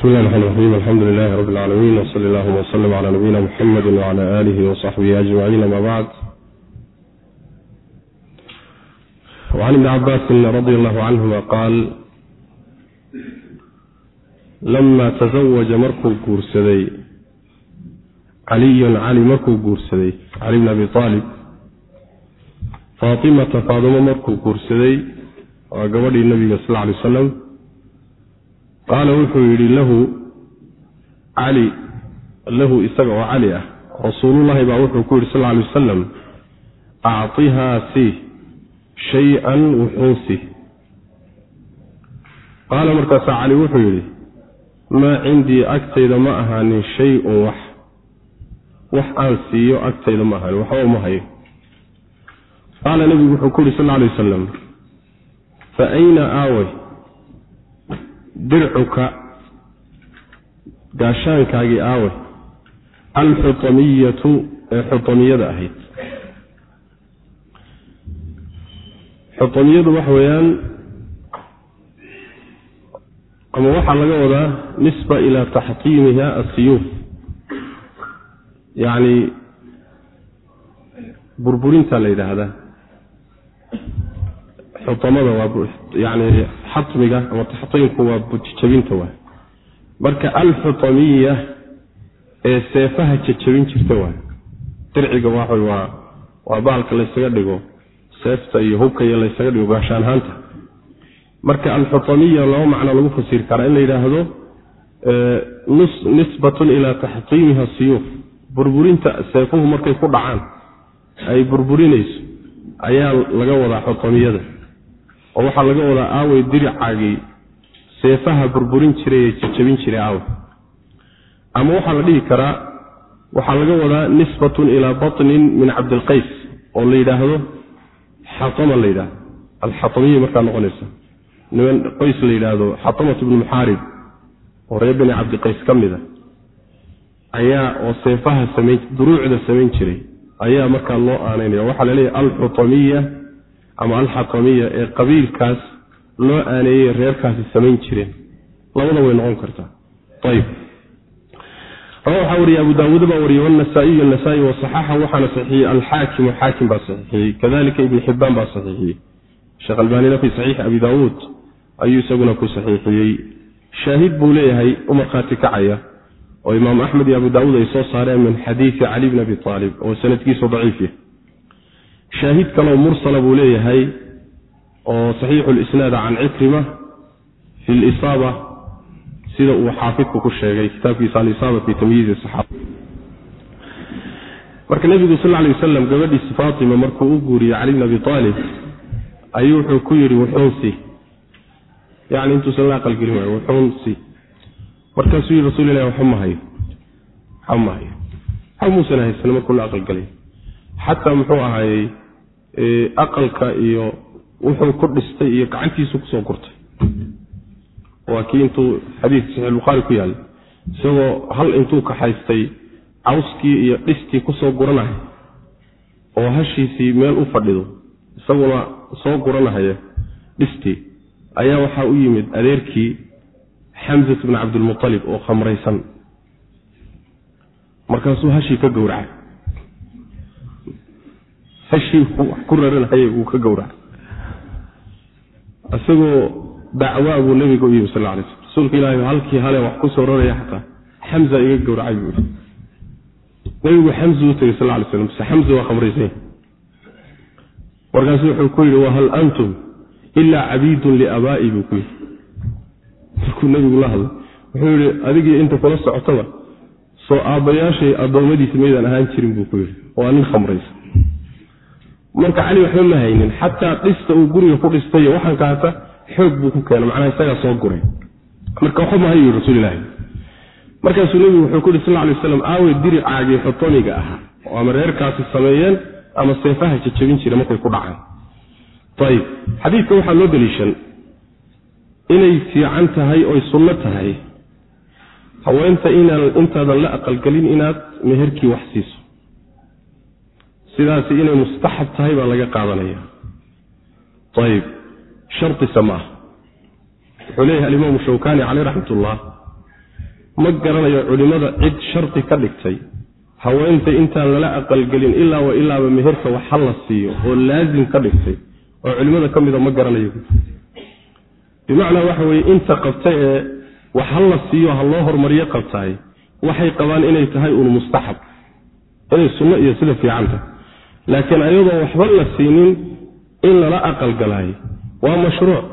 bismi illahi raxmaan raxiim alxamdu lilahi rabbi alcaalamiin wsali allahuma wslm cala nabiyina muxamedi wcala aalihi wasaxbihi ajmaciin ama bacd وcan ibni cabaasin radi allahu canhuma qaal lama taزawaja markuu guursaday caliyun cali markuu guursaday cali bn abi aalib faatimata faadimo markuu guursaday waa gabadhii nabiga sal ly wasalam qaala wuxuu yidhi lahu cali lahu isaga oo cali ah rasuulullahi baa wuxuu ku yidhi sal ly wasalam acطihaa si shay-an wuxuunsi qaala markaasaa cali wuxuu yidhi maa cindii agtayda ma ahaanin shay-un wax wax aan siiyo agtayda ma ahaanin waxba uma hayo. Qaala nebigu wuxuu ku yidhi sal ly wasalam fa ayna aaway dircuka gaashaankaagii aaway alxutamiyatu ee xutamiyada ahayd. Xutamiyadu waxa weeyaan ama waxaa laga wadaa nisba ilaa taxtiimiha asiyuuf yacni burburinta la yidhaahdaa xutamada waa yani xatmiga ama taxtiimku waa jajabinta waay marka alxutamiya ee seefaha jajabin jirta waay dirciga waa waa baalka laysaga dhigo seefta iyo hubka iyo laysaga dhigo gaashaanhaanta marka alxutamiya laba macno lagu fasiri karaa in la yidhaahdo nisbatun ilaa taxtiimiha siyuuf. Burburinta seefuhu markay ku dhacaan ay burburinayso ayaa laga wadaa xutamiyada oo waxaa laga wadaa aawey diricaagii seefaha burburin jiray ee jajabin jiray aawey ama waxaa la dhihi karaa waxaa laga wadaa nisbatun ilaa batnin min cabdilqays oo la yidhaahdo xatama la yidhahdo alxatamiya markaa noqonaysa. Niman qoys la yidhaahdo xatamat ibnu muxaarib oo reer bani cabdiqays ka mid a ayaa oo seefaha samayn duruucda samayn jiray ayaa markaa loo aanaynaya waxaa la leeyahy alxutamiya ama alxatamiya ee qabiilkaas loo aaneeyey reerkaasi samayn jireen. Labada way noqon kartaa. Ayb waxaa wariye abu daawuud baa wariyey wanasaa-iyu nasaa-i wasaxaxa waxaana saxiixiyey alxaakimu xaakim baa saxiixiyey kadalika ibn xibaan baa saxiixiyey. Sheekh albaanina fi saxiixi abi daawuud ayuu isaguna ku saxiixiyey. Shaahid buu leeyahay u kacaya oo imaam axmed iyo abu daawuud ay soo saareen min xadiidi cali bn abi aalib oo sanadkiisu daciif yahy shaahid kaloo mursala buu leeyahay oo saxiixu lisnaad can cikrima fi lisaaba sida uu xaafidku ku sheegay kitaabkiisa alisaaba fi tamyiizi saxaaba marka nebigu sal ly wasalam gabadhiisi faatima markuu u guuriyey cali abi aalib ayuu wuxuu ku yidhi wuxuunsi. Yani intuusan la aqalgelin waayo wuxuunsi. Markaasuu yihi rasul ilah waxba ma hayo waxba ma hayo waxba muusan haysan markuu la aqalgelay xataa muxuu ahaayey aqalka iyo wuxuu ku dhistay iyo gacantiisu ku soo gurtay. Waa kii intuu xadiidka saxiix bukhaari ku yaalla isagoo hal intuu kaxaystay cawskii iyo dhistii ku soo guranaya oo hashiisii meel u fadhido isaguna soo guranahaya dhistii ayaa waxaa u yimid adeerkii xamsat bn cabdilmualib oo khamraysan. Markaasuu hashii ka gowracay hashii wax ku raranhayay wuu ka gowracay isagoo dacwaa buu nabiga u yimi sal lay sl rasuulka ilahi halkii hale wax ku raraya xataa xamza iga gowracay buu yii nabigu xamzu u tegay sal lay slam bse xamza waa khamraysanya markaasu wuxuu ku yidhi wahal antum ilaa cabiidun liabaa'i buu ku yidhi. Markuu nabigu la hadlay wuxuu yihi adigii inta kula socotaba soo aabbayaashay addoommadiisa maydaan ahaan jirin buu ku yidhi waa nin khamraysa marka cali waxba ma haynin xataa dhista uu guriga ku dhistay waxaan kaata xoog buu ku keena macnaha isagaa soo guray. Marka waxba ma hayo yii rasuulilahi markaasuu nebigu wuxuu ku yihi sal ly waslam aawey diricaagii xotoniga ahaa oo ama reerkaasi sameeyeen ama seefaha jajabin jira markay ku dhacaan ayib xadiidka waxaa loo daliishan inay fiican tahay oy sunno tahay haweenta inaan intaadan la aqalgelin inaad meherkii wax siiso sidaasi inay mustaxab tahay baa laga qaadanaya. Ayib shardisa ma ah. Wuxuu leeyahay alimaamu shawkani caleyh raxmat ullah ma garanayo culimmada cid shardi ka dhigtay haweenta intaan lala aqalgelin ilaa wa ilaaba meherka wax ha la siiyo oo laasim ka dhigtay oo culimmada ka mida ma garanayo. Bimacnaa waxa weye inta qabta ee wax ha la siiyo ha loo hormariyo qabtaay waxay qabaan inay tahay uun mustaxab inay sunno iyo sida fiicanta laakiin ayadoo waxba la siinin in lala aqalgalaayo waa mashruuc.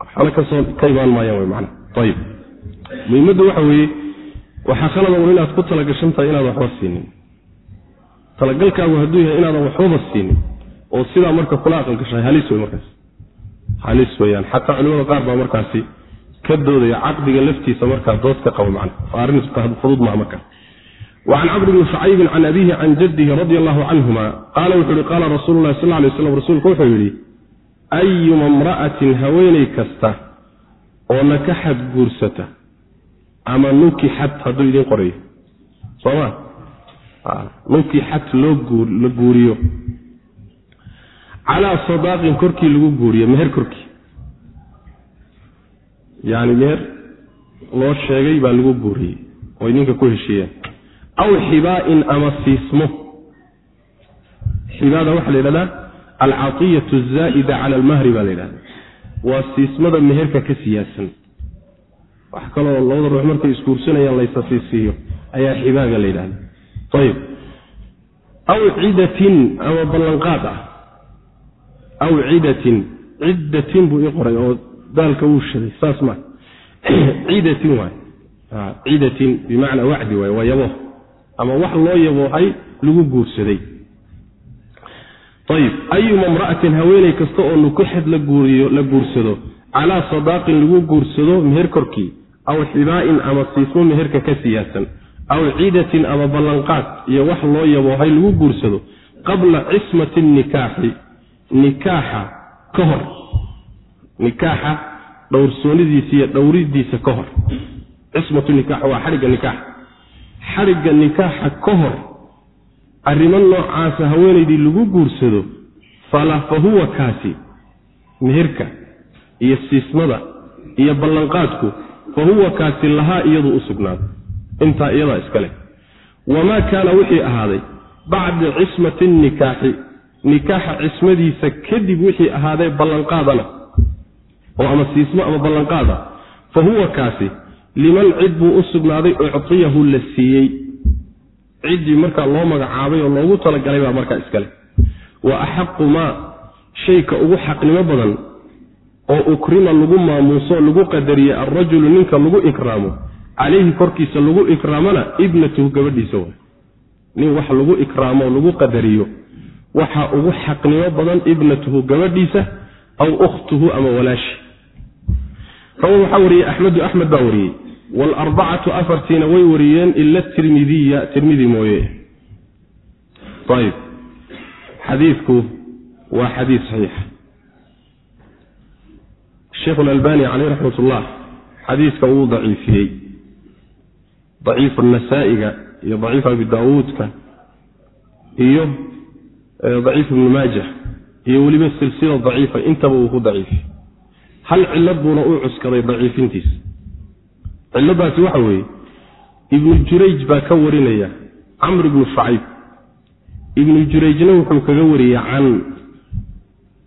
Waxna ka soo ka imaan maayaan man ayib muhimaddu waxa weeye waxaa khalada un inaad ku talagashan tahay inaadan waxba siinin. Talagalkaagu hadduu yahay inaadan waxbaba siinin oo sidaa marka kula aqalgashahay halis wey markaas. Halis weyaan xataa culimada qaar baa markaasi ka doodaya caqdiga laftiisa markaa dood ka qabo man arrin fudud maa markaa wacan camr bni shucaybin can abihi can jaddihi radi allahu canhuma qaala wuxuu yihi qaala rasuulu sal lay slam rasuulku wuxuu yidhi ayuma imra'atin haweeney kasta oo nakaxad guursata ama nukixat hadduu idiin qorayo. Sooma nukixat loo la guuriyo. Calaa sadaaqin korkii lagu guuriyo meher korkii. Yani meher loo sheegay baa lagu guuriyey oy ninka ku heshiiyeen aw xibaa'in ama siismo xibaada waxaa la yidhahdaa alcatiyatu azaa'ida cala almahri baa la yidhahda waa siismada meherka ka siyaasan wax kaloo labada ruux markay isguursanayaan laysa siisiiyo ayaa xibaaga la yidhahda ayib aw cidatin ama ballanqaad ah aw cidatin ciddatin buu ii qoray oo daalka wuu shaday saas ma cidatin waay cidatin bimacnaa wacdi waay waa yabo ama wax loo yaboohay lagu guursaday. Ayib ayuma imra'atin haweeney kasta oo nukuxad la guursado calaa sadaaqin lagu guursado meher korkii aw xibaa'in ama siismo meherka ka siyaasan aw cidatin ama ballanqaad iyo wax loo yaboohay lagu guursado qabla cismati nikaaxi nikaaxa ka hor nikaaxa dhowrsoonidiisa iyo dhowridiisa ka hor. Cismatu nikaax waa xadhigga nikaax xadhigga nikaaxa ka hor arrimo noocaasa haweenaydii lagu guursado fala fa huwa kaasi meherka iyo siismada iyo ballanqaadku fa huwa kaasi lahaa iyadu u sugnaaday intaa iyadaa iska leh. Wamaa kaana wixii ahaaday bacda cismati nikaaxi nikaaxa cismadiisa kadib wixii ahaaday ballanqaadana oo ama siismo ama ballanqaada fa huwa kaasi liman cid buu u sugnaaday uctiyahu la siiyey. Ciddii markaa loo magacaabay oo loogu talagalay baa markaa iskale wa axaqu maa shayka ugu xaqnimo badan oo ukrima lagu maamuuso lagu qadariye alrajulu ninka lagu ikraamo calayhi korkiisa lagu ikraamona ibnatuhu gabadhiisa way nin wax lagu ikraamo lagu qadariyo waxaa ugu xaqnimo badan ibnatuhu gabadhiisa aw ukhtuhu ama walaashi rawa waxaa wariyey axmedu axmed baa wariyey. Waalarbacatu afartiina way wariyeen ila tirmidiya tirmidi mooye. Ayib xadiidku waa xadiid saxiix. Sheikhu lalbani caleyh raxmat ullah xadiidka wuu daciifiyey. Daciifu nasaa'iga iyo daciif abi daawuudka iyo daciif ibnu maajah iyo weliba silsila daciifa intaba uu ku daciifiyey hal cilad buuna u cuskaday daciifintiisa. Ciladaasi waxa weeye ibnu jurayj baa ka warinaya camr ibnu shacayb ibnu jurayjna wuxuu kaga wariyey can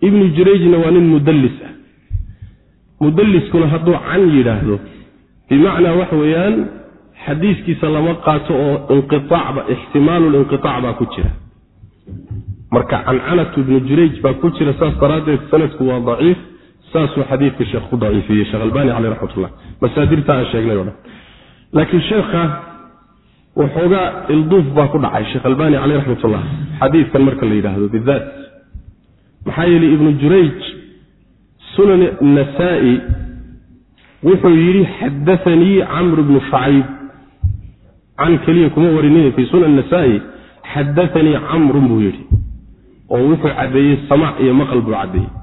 ibnu jurayjna waa nin mudallis ah. Mudalliskuna hadduu can yidhaahdo bimacnaa waxa weeyaan xadiiskiisa lama qaato oo inqiaacba ixtimaalu linqiaac baa ku jira. Marka cancanatu ibnu jurayj baa ku jira saas daraaddeed sanadku waa daciif saasuu xadiidka sheekh ku daciifiyey sheekh albani caleyh raxmatullah. Masaadirta aan sheegnay o dhan laakiin sheekha waxoogaa ilduuf baa ku dhacay sheekh albani caleyh raxmatullah. Xadiidkan marka la yidhaahdo bidaat. Maxaa yeeley ibnu jurayj sunan nasaa-i wuxuu yidhi xadaanii camr bnu shacayb can keliya kuma warinin fii sunan nasaa-i xadaanii camrun buu yidhi. Oo wuxuu caddeeyey samaac iyo maqal buu caddeeyey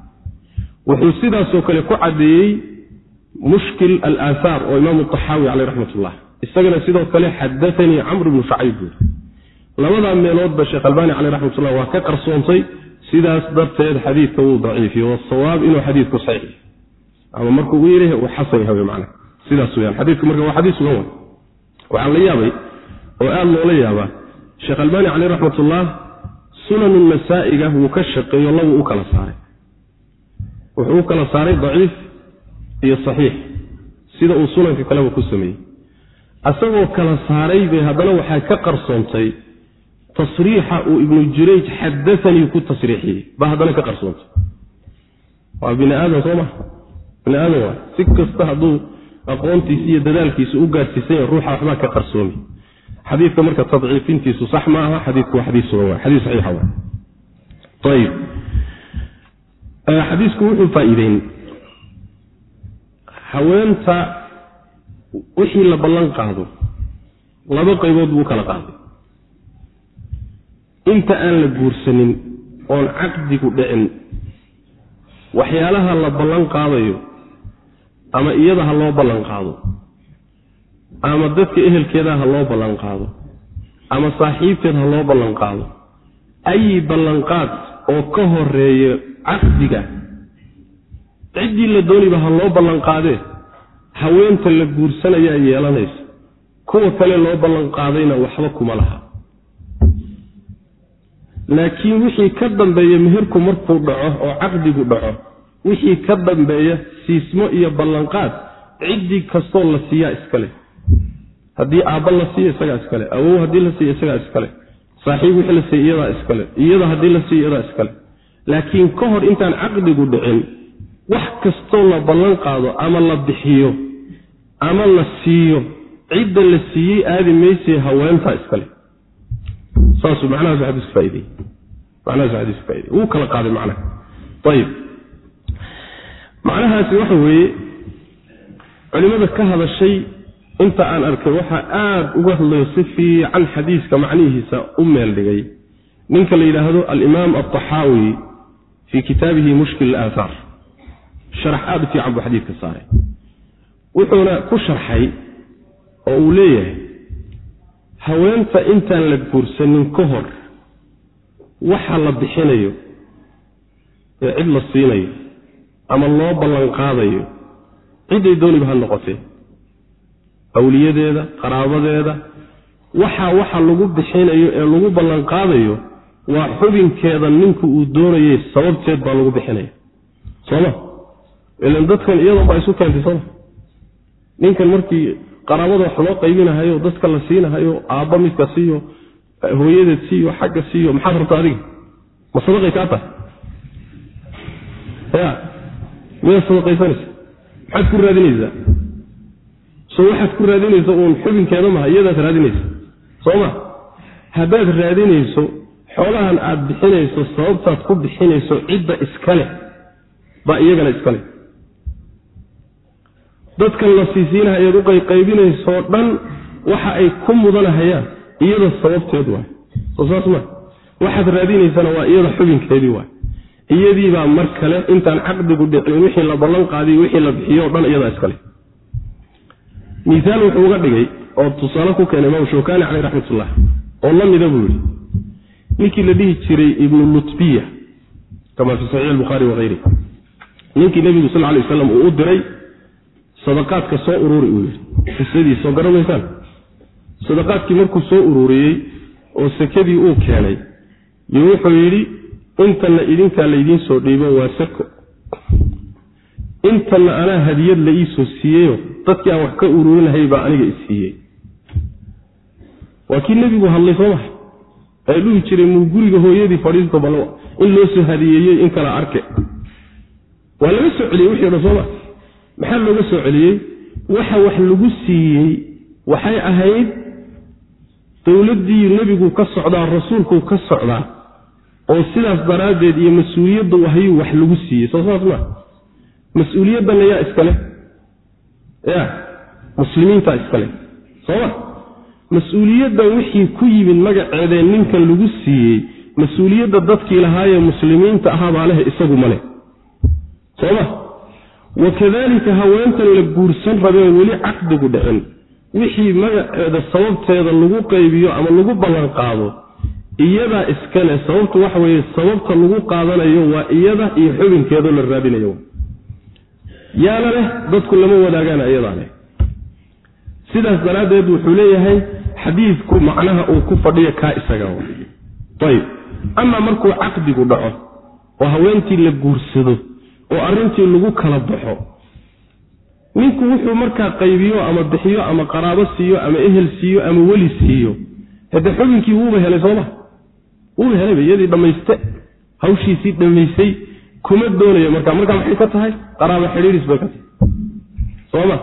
wuxuu sidaasoo kale ku caddeeyey mushkil alaahaar oo imaamu taxaawi caleyh raxmat ullah isagana sidoo kale xadaanii camr bnu shacayb buu yidhi. Labadaa meeloodba sheekh albaani caleyh raxmatullah waa ka qarsoontay sidaas darteed xadiidka wuu daciifiye wasawaab inuu xadiidku saxiix ama markuu u yidhi uu xasan yahay man sidaas weyaan xadiidku marka waa xadiis sugan way waxaa la yaabay oo aada loola yaabaa sheekh albaani caleyh raxmatullah sunanu nasaa'iga wuu ka shaqeeyo labuu u kala saaray wuxuu u kala saaray daciif iyo saxiix sida uu sunanka kaleba ku sameeyey. Asagoo kala saaray bay haddana waxaa ka qarsoontay tasriixa uu ibnu jurayj xadaanii ku tasriixiyey. Baa haddana ka qarsoontay. Waa bini aadam soo maha bini aadam waa si kasta hadduu aqoontiisi iyo dadaalkiisa u gaadhsiisan yahay ruuxa waxbaa ka qarsoomi. Xadiidka marka tadciifintiisu sax ma aha xadiidku waa xadiis sugan waa xadiis saxiixa waa. Ayib xadiisku wuxuu faa-iideyn. Haweenta wixii la ballan qaado laba qaybood buu kala qaaday. Inta aan la guursanin oon caqdigu dhicin waxyaalaha la ballan qaadayo ama iyada ha loo ballan qaado ama dadka ehelkeeda ha loo ballan qaado ama saaxiibteed ha loo ballan qaado ayi ballanqaad oo ka horreeya caqdiga ciddii la dooniba ha loo ballan qaadee haweenta la guursanayaa yeelanaysa kuwa kale loo ballan qaadayna waxba kuma laha. Laakiin wixii ka dambeeya meherku markuu dhaco oo caqdigu dhaco wixii ka dambeeya siismo iyo ballanqaad ciddii kastoo la siiyaa iskale haddii aabba la siiyo isagaa iskale awow haddii la siiyo isagaa iskale saaxiib wixii la siiyo iyadaa iskale iyada haddii la siiyo iyadaa iskale laakiin ka hor intaan caqdigu dhicin wax kastoo la ballan qaado ama la bixiyo ama la siiyo cidda la siiyey aadi maysee haweentaa iskale saasuu macnahaas xadiisku faaidey macnahaas xadiisku faaidey wuu kala qaaday macnaha. Ayib macnahaasi waxa weeye culimmada ka hadashay inta aan arkay waxaa aada uga hadlayo si fiican xadiiska macnihiisa u meel dhigay. Ninka la yidhaahdo alimaam alطaxaawi fii kitaabihi mushkil aaahaar sharax aada u fiican buu xadiidka saaray wuxuuna ku sharxay oo uu leeyahay haweenta intaan la guursanin ka hor waxa la bixinayo ee cid la siinayo ama loo ballan qaadayo cidday dooniba ha noqotee awliyadeeda qaraabadeeda waxaa waxa lagu bixinayo ee lagu ballan qaadayo waa xubinkeeda ninku uu doonayay sababteed baa lagu bixinaya sooma ilan dadkan iyadan baa isu keentay sooma ninkan markii qaraabada wax loo qaybinahayo dadka la siinahayo aabba midka siiyo hooyadeed siiyo xagga siiyo maxaad rabta adiga? Ma sadaqay kaa tahay ya miyaad sadaqaysanaysa? Maxaad ku raadinaysaa? So waxaad ku raadinaysa uun xubinkeeda maha iyadaad raadinaysa. Soo ma? Haddaad raadinayso xoolahan aad bixinayso sababtaad ku bixinayso cidda iskale baa iyagana iskale dadkan la siisiinahayaad u qayqaybinaysoo dhan waxa ay ku mudanahayaan iyada sababteed waay soo saas ma waxaad raadinaysana waa iyada xubinkeedii waay iyadiibaa mar kale intaan caqdigu dhicin wixii la ballan qaadiy wixii la bixiyo o dhan iyadaa iskale miaal wuxuu uga dhigay oo tusaale ku keenay imaam shawkani caleyh raxmatullah oo la mida buu yihi ninkii la dhihi jiray ibnu lutbiya kama fi saxiix albukhaari wahayri ninkii nebigu sal lay waslam uu u diray sadaqaadka soo ururi uu yidhi. Qisadiis soo garanaysaan sadaqaadkii markuu soo ururiyey oo sekadii uu keenay yo wuxuu yidhi intanna idinkaa laydiin soo dhiibo waa sako. Intanna anaa hadiyad la iisoo siiyeyo dadkii aan wax ka ururinahay baa aniga isiiyey waa kii nebigu hadlay soo maha ee dhihi jiray muu guriga hooyadii fadhiisto bal in loo soo hadiyeeyey in kala arke. Waa laga soo celiyey wixii o dhan sooma maxaa looga soo celiyey? Waxa wax lagu siiyey waxay ahayd dowladdii nebigu ka socdaa rasuulku ka socdaa oo sidaas daraaddeed iyo mas'uuliyadda hayuu wax lagu siiyey. Soo saas maa mas'uuliyaddanna yaa iskale ya muslimiintaa iskale sooma mas'uuliyaddan wixii ku yimid magaceedee ninkan lagu siiyey mas'uuliyadda dadkii lahaayee muslimiinta ahaabaa leh isagu ma leh. Sooma wakadalika haweentan la guursan rabeen weli caqdigu dhicin. Wixii magaceeda sababteeda lagu qaybiyo ama lagu ballan qaado iyadaa iskale sababtu waxa weeye sababta lagu qaadanayo waa iyada iyo xubinkeedoo la raadinayo. Yaana leh dadku lama wadaagaan iyadaa leh sidaas daraaddeed wuxuu leeyahay xadiidku macnaha uu ku fadhiyo kaa isaga ayib. Amaa markuu caqdigu dhaco oo haweentii la guursado oo arrintii lagu kala baxo ninku wuxuu markaa qaybiyo ama bixiyo ama qaraabo siiyo ama ehel siiyo ama weli siiyo hade xubinkii wuuba helay sooma wuuba helayba iyadii dhammayste hawshiisii dhammaysay kuma doonayo marka markaa maxay ka tahay? Qaraabo xidhiiris bay ka tahay. Sooma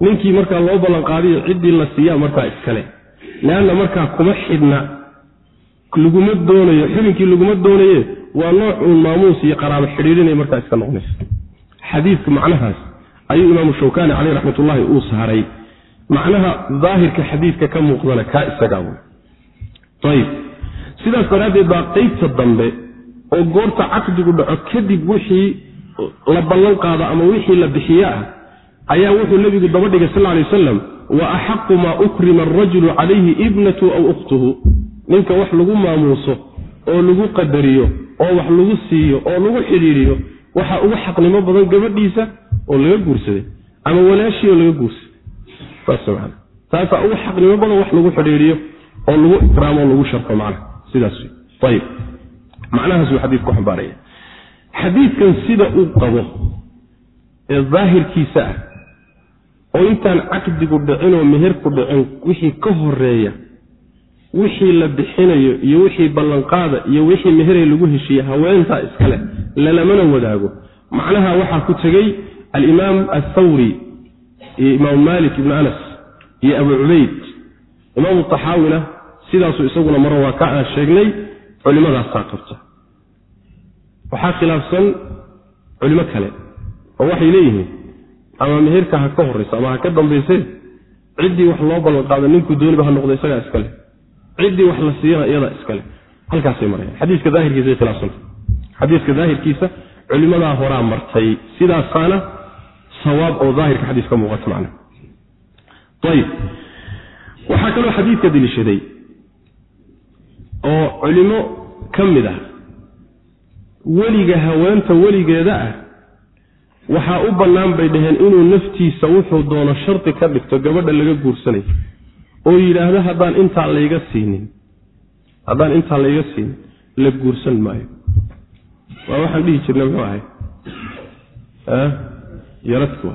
ninkii markaa loo ballanqaadiyo ciddii la siiyaa markaa iskale. Leanna markaa kuma xidhna. Laguma doonayo xubinkii laguma doonaye waa nooc uun maamuus iyo qaraabo xidhiirinay markaa iska noqonaysa xadiidka macnahaas ayuu imaamu shawkani caleyh raxmatullaahi uu saaray. Macnaha daahirka xadiidka ka muuqdana kaa isagaa ayib sidaas daraaddeed baa qeybta dambe oo goorta caqdigu dhaco kadib wixii la ballan qaado ama wixii la bixiye ah ayaa wuxuu nebigu daba dhigay sal lay wasalam wa axaqu maa ukrima arajulu calayhi ibnatu aw ukhtuhu. Ninka wax lagu maamuuso oo lagu qadariyo oo wax lagu siiyo oo lagu xidhiiriyo waxaa ugu xaqnimo badan gabadhiisa oo laga guursaday ama walaashii oo laga guursaday. Taasaa ugu xaqnimo badan wax lagu xidhiiriyo oo lagu ikraamo oo lagu sharfo macna sidaas ayib macnahaasuu xadiidku xambaaraya. Xadiidkan sida uu qabo ee daahirkiisa ah oo intaan caqdigu dhicin oo meherku dhicin wixii ka horreeya wixii la bixinayo iyo wixii ballanqaada iyo wixii meherey lagu heshiiye haweentaa iskale lalamana wadaago. Macnaha waxaa ku tegey alimaam athawri iyo imaamu malik ibnu anas iyo abu cubayd. Imaamu taxaawina sidaasuu isaguna maro waa ka aan sheegnay culimadaasaa qabta. Waxaa khilaafsan culimo kale oo waxay leeyihiin ama meherka ha ka horraysa ama ha ka dambayse ciddii wax loo ballanqaado ninkuu dooniba ha noqdo isagaa iskale ciddii wax la siiyana iyadaa iskale halkaasay marayaan xadiiska daahirkiisa khilaafsanta xadiiska daahirkiisa culimadaa horaa martay. Sidaasaana sawaab oo daahirka xadiis ka muuqata macna. Ayib waxaa kaloo xadiidka deliishaday oo culimo ka mid ah weliga haweenta weligeeda ah waxaa u bannaan bay dhaheen inuu naftiisa wuxuu doono shardi ka dhigto gabadha laga guursanayo oo yidhaahdo haddaan intaa layga siinin. Haddaan intaa layga siinin la guursan maayo. Waa waxaan dhihi jirnay muxuu ahay? Yaradku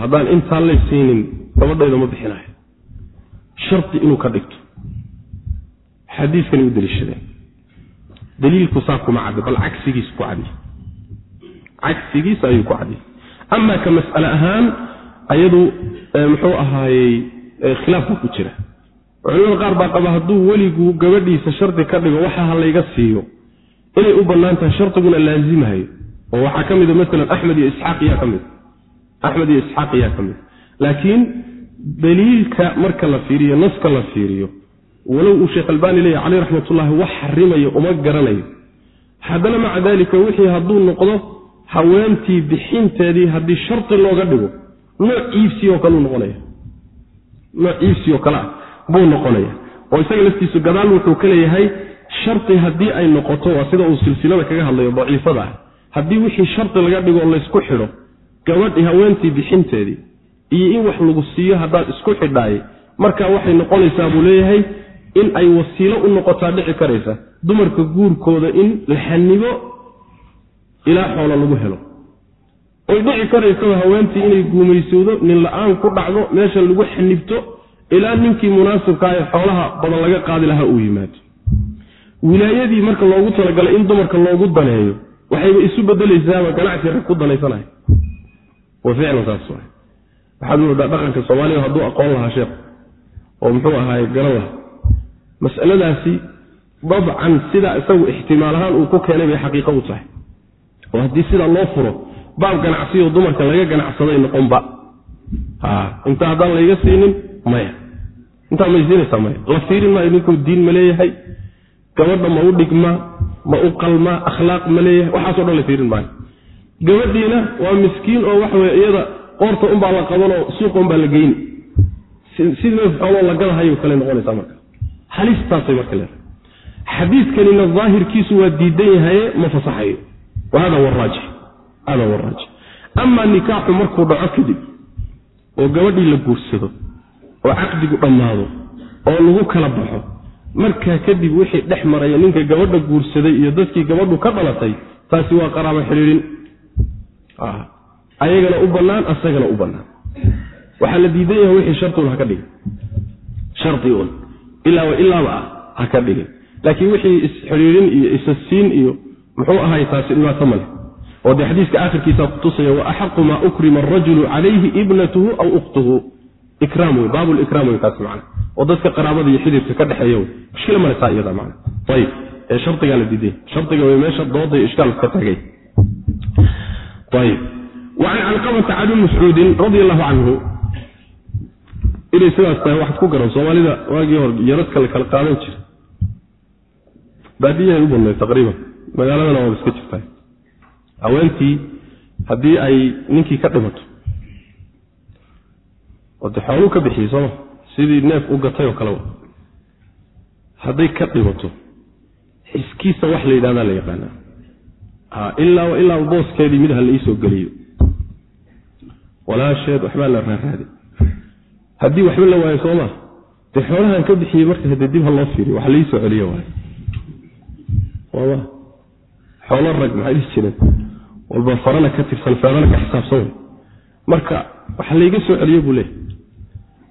haddaan intaa lay siinin gabadhayda ma bixinayo shardi inuu ka dhigto. Xadiiskani u daliishadeen. Daliilku saa kuma cadda bal cagsigiis ku cadiy cagsigiis ayuu ku cadiyay amaa ka mas'ale ahaan ayadu muxuu ahaayey khilaafka ku jira. Culimada qaar baa qaba hadduu weligu gabadhiisa shardi ka dhigo waxa ha layga siiyo. Inay u bannaan tahay shardiguna laazimahayo oo waxaa ka mida maalan axmed iyo isxaaq yaa ka mid axmed iyo isxaaq yaa ka mid laakiin daliilka marka la fiiriyo naska la fiiriyo walow uu sheekh albaani leeya caleyh raxmatullaahi wax xarimayo uma garanayo. Haddana maca daalika wixii hadduu noqdo haweentii bixinteedii haddii shardi looga dhigo nooc iibsioo kaleu noqonaya. Nooc iibsioo kale ah buu noqonaya. Oo isaga laftiisu gadaal wuxuu ka leeyahay shardi haddii ay noqoto waa sida uu silsilada kaga hadlayo daciifada ah. Haddii wixii shardi laga dhigo laysku xidho gabadhi haweentii bixinteedii iyo in wax lagu siiyo haddaad isku xidhaay marka waxay noqonaysaa buu leeyahay in ay wasiilo u noqotaa dhici karaysa. Dumarka guurkooda in la xanibo ilaa xoolo lagu helo. Oy dhici karaysaba haweentii inay guumaysowdo nin la'aan ku dhacdo meesha lagu xanibto ilaa ninkii munaasibkaa ee xoolaha badan laga qaadi lahaa uu yimaado. Wilaayadii marka loogu talagalay in dumarka loogu daneeyo waxayba isu bedelaysaaba ganacsi rag ku danaysanay wa ficlan saas waay waxaad moodaa dhaqanka soomaaliya hadduu aqoon lahaa sheekh oo muxuu ahaay garan laha mas'aladaasi dabcan sidaa isagu ixtimaal ahaan uu ku keenay bay xaqiiqo u tahay oo haddii sidaa loo furo baab ganacsiyo dumarka laga ganacsaday noqonba. Inta haddaan layga siinin maya. Intaa may siinaysaa maya. La fiirin maayo ninkuu diin ma leeyahay gabadha ma u dhigmaa ma u qalmaa akhlaaq ma leeyahay waxaaso dhan la fiirin maayo. Gabadhiina waa miskiin oo waxa weye iyada qoorta unbaa la qabanoo suuqa unbaa la geyni sidii xooloo la gadahayo kale noqonaysaa marka. Halistaasay marka leedahay. Xadiidkanina daahirkiisu waa diidan yahaye ma fasaxayo amaa nikaaxu markuu dhaco kadib oo gabadhii la guursado oo caqdigu dhammaado oo lagu kala baxo markaa kadib wixii dhex maraya ninka gabadha guursaday iyo dadkii gabadhu ka dhalatay taasi waa qaraabo xidhiidhin. Ayagana u bannaan asagana u bannaan. Waxaa la diidan yahay wixii shartun ha ka dhigin. Shardi un ilaaba ilaaba ah ha ka dhigin. Laakiin wixii isxidhiidhin iyo isasiin iyo muxuu ahay taasi dhibaato male oo dee xadiiska aakhirkiisa kutusaya wa axaqu maa ukrima arajulu calayhi ibnatuhu aw ukhtuhu. Ikraam wey baabulikraam wey kaas macana oo dadka qaraabada iyo xididka ka dhexeeya wey mushkila male taa iyada macana ayib ee shardigaa la diiday shardiga way meesha dooda iyo ishkaal ka tagay. Ayib wacan calqamata cali mascuudin radi allahu canhu inay sidaas tahay waxaad ku garan soomaalida waagii hor yaradka la kala qaadan jira. Baadiyahay u badnayd taqriiban magaaladana waaba iska jirtaa. Haweentii haddii ay ninkii ka dhimato oo de xooluu ka bixiyey sooma sidii neef u gatay oo kaleba hadday ka dhimato xiskiisa wax la yidhahdaa la yaqaanaa. Ha ilaa ilaa booskeedii mid ha iisoo geliyo. Walaasheed waxbaa la raaraaday. Haddii waxba la waayo sooma dee xoolahan ka bixiyey marka hadee dib ha fiiriyo wax laiisoo celiyo waay xoolo rag maxay dhihi jireen walba farana ka tirsan feerana ka xisaabsan. Marka wax layga soo celiyo buu leeyahy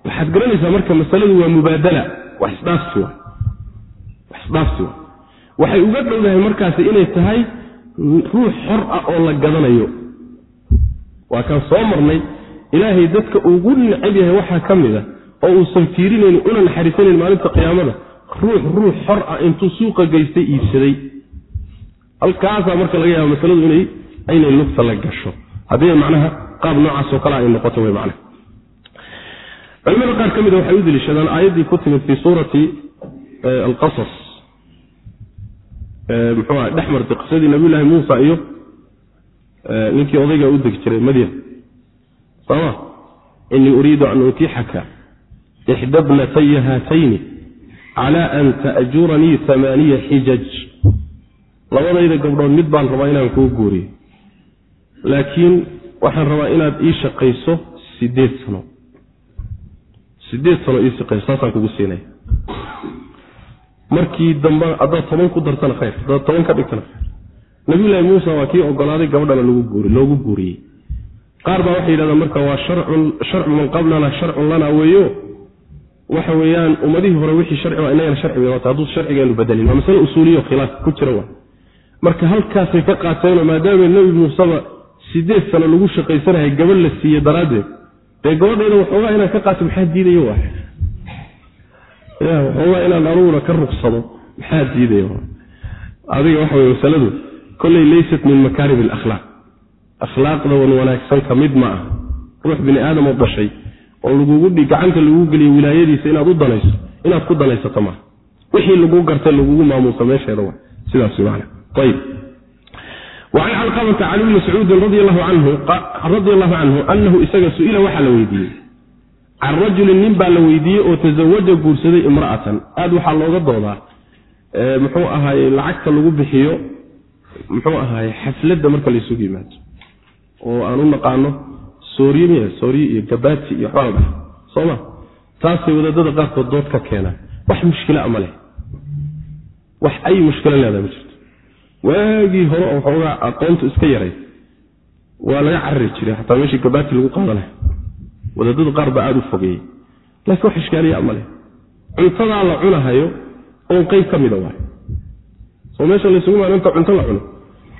waxaad garanaysaa marka masaladu waa mubaadala wax isdhaafsi wa wax isdhaafsi wa waxay uga dhowdahay markaasi inay tahay ruux xor ah oo la gadanayo. Waa kaan soo marnay ilaahay dadka ugu necab yahay waxaa ka mid a oo uusan fiirinayn una naxariisanayn maalinta qiyaamada. Ruux ruux xor ah intuu suuqa geystay iibsaday halkaasaa marka laga yaaba masaladu inay aynay lugta la gasho. Haddii macnaha qaab noocaasoo kale ay noqoto wey macnaha. Culimada qaar ka mida waxay u deliishadaan aayaddii ku timid fii suurati alqasas. Muxuu aha dhex martay qisadii nabiyullaahi muusa iyo ninkii odayga u degi jiray madyan sooma inii uriidu an utixaka ixda bnataya haatayni cala an ta'juranii amaaniya xijaj labadayda gabdhood mid baan rabaa inaan kuu guuriyo laakiin waxaan rabaa inaad ii shaqayso sideed sano. Sideed sano ii shaqayso saasaan kugu siinaya markii dambe haddaad toban ku dartana khayr haddaad toban ka dhigtana khayr. Nabiyullaahi muusa waa kii ogolaaday gabadhana lagu guuri loogu guuriyey. Qaar baa waxay yidhahdaan marka waa sharcun sharcu man qablana sharcun lana weeyo. Waxa weeyaan ummadihii hore wixii sharci waa inagana sharci bay waata hadduu sharcigeenu bedelin waa masale usuuliyo khilaaf ku jira waa marka halkaasay ka qaateenoo maadaama nebi muuseba sideed sano lagu shaqaysanahay gabadh la siiye daraaddeed dee gabadhayda waxoogaa inaan ka qaato maxaa diidaya wa waxoogaa inaan anuguna ka ruqsado maxaa diidaya adiga waxa wey masaladu kolley laysat min makaarim alakhlaaq. Akhlaaqda wan wanaagsan ka mid ma ah ruux bini aadam oo dhashay oo lagugu gacanta lagugu geliyo wilaayadiisa inaad u danayso inaad ku danaysato maaha wixii laguu gartay lagugu maamuusa meesheeda sidaas maana ayb wacan calqamata cali bni mascuudin radi allahu canhu anahu isaga su'ila waxaa la weydiiyey can rajulin nin baa la weydiiyey oo tasawaja guursaday imra'atan aad waxaa looga doodaa muxuu ahaaye lacagta lagu bixiyo muxuu ahaaye xafladda marka laysugu yimaado oo aan u naqaano sooriye miya sooriye iyo gabaati iyo waxbaa soo ma taasay wadaadada qaarkood dood ka keenaan wax mushkila ama leh wax ay mushkilo leedaha ma jirto waagii hore oo waxoogaa aqoontu iska yaray waa laga carari jiray xataa meeshii gabaati lagu qaadanayo wadaadada qaar baa aada u fogeeyey. Laakiin wax ishkaaliya ama leh. Cuntadaa la cunahayo oon qeyb ka mida waay soo meesha laysugu maa inta cunto la cuno.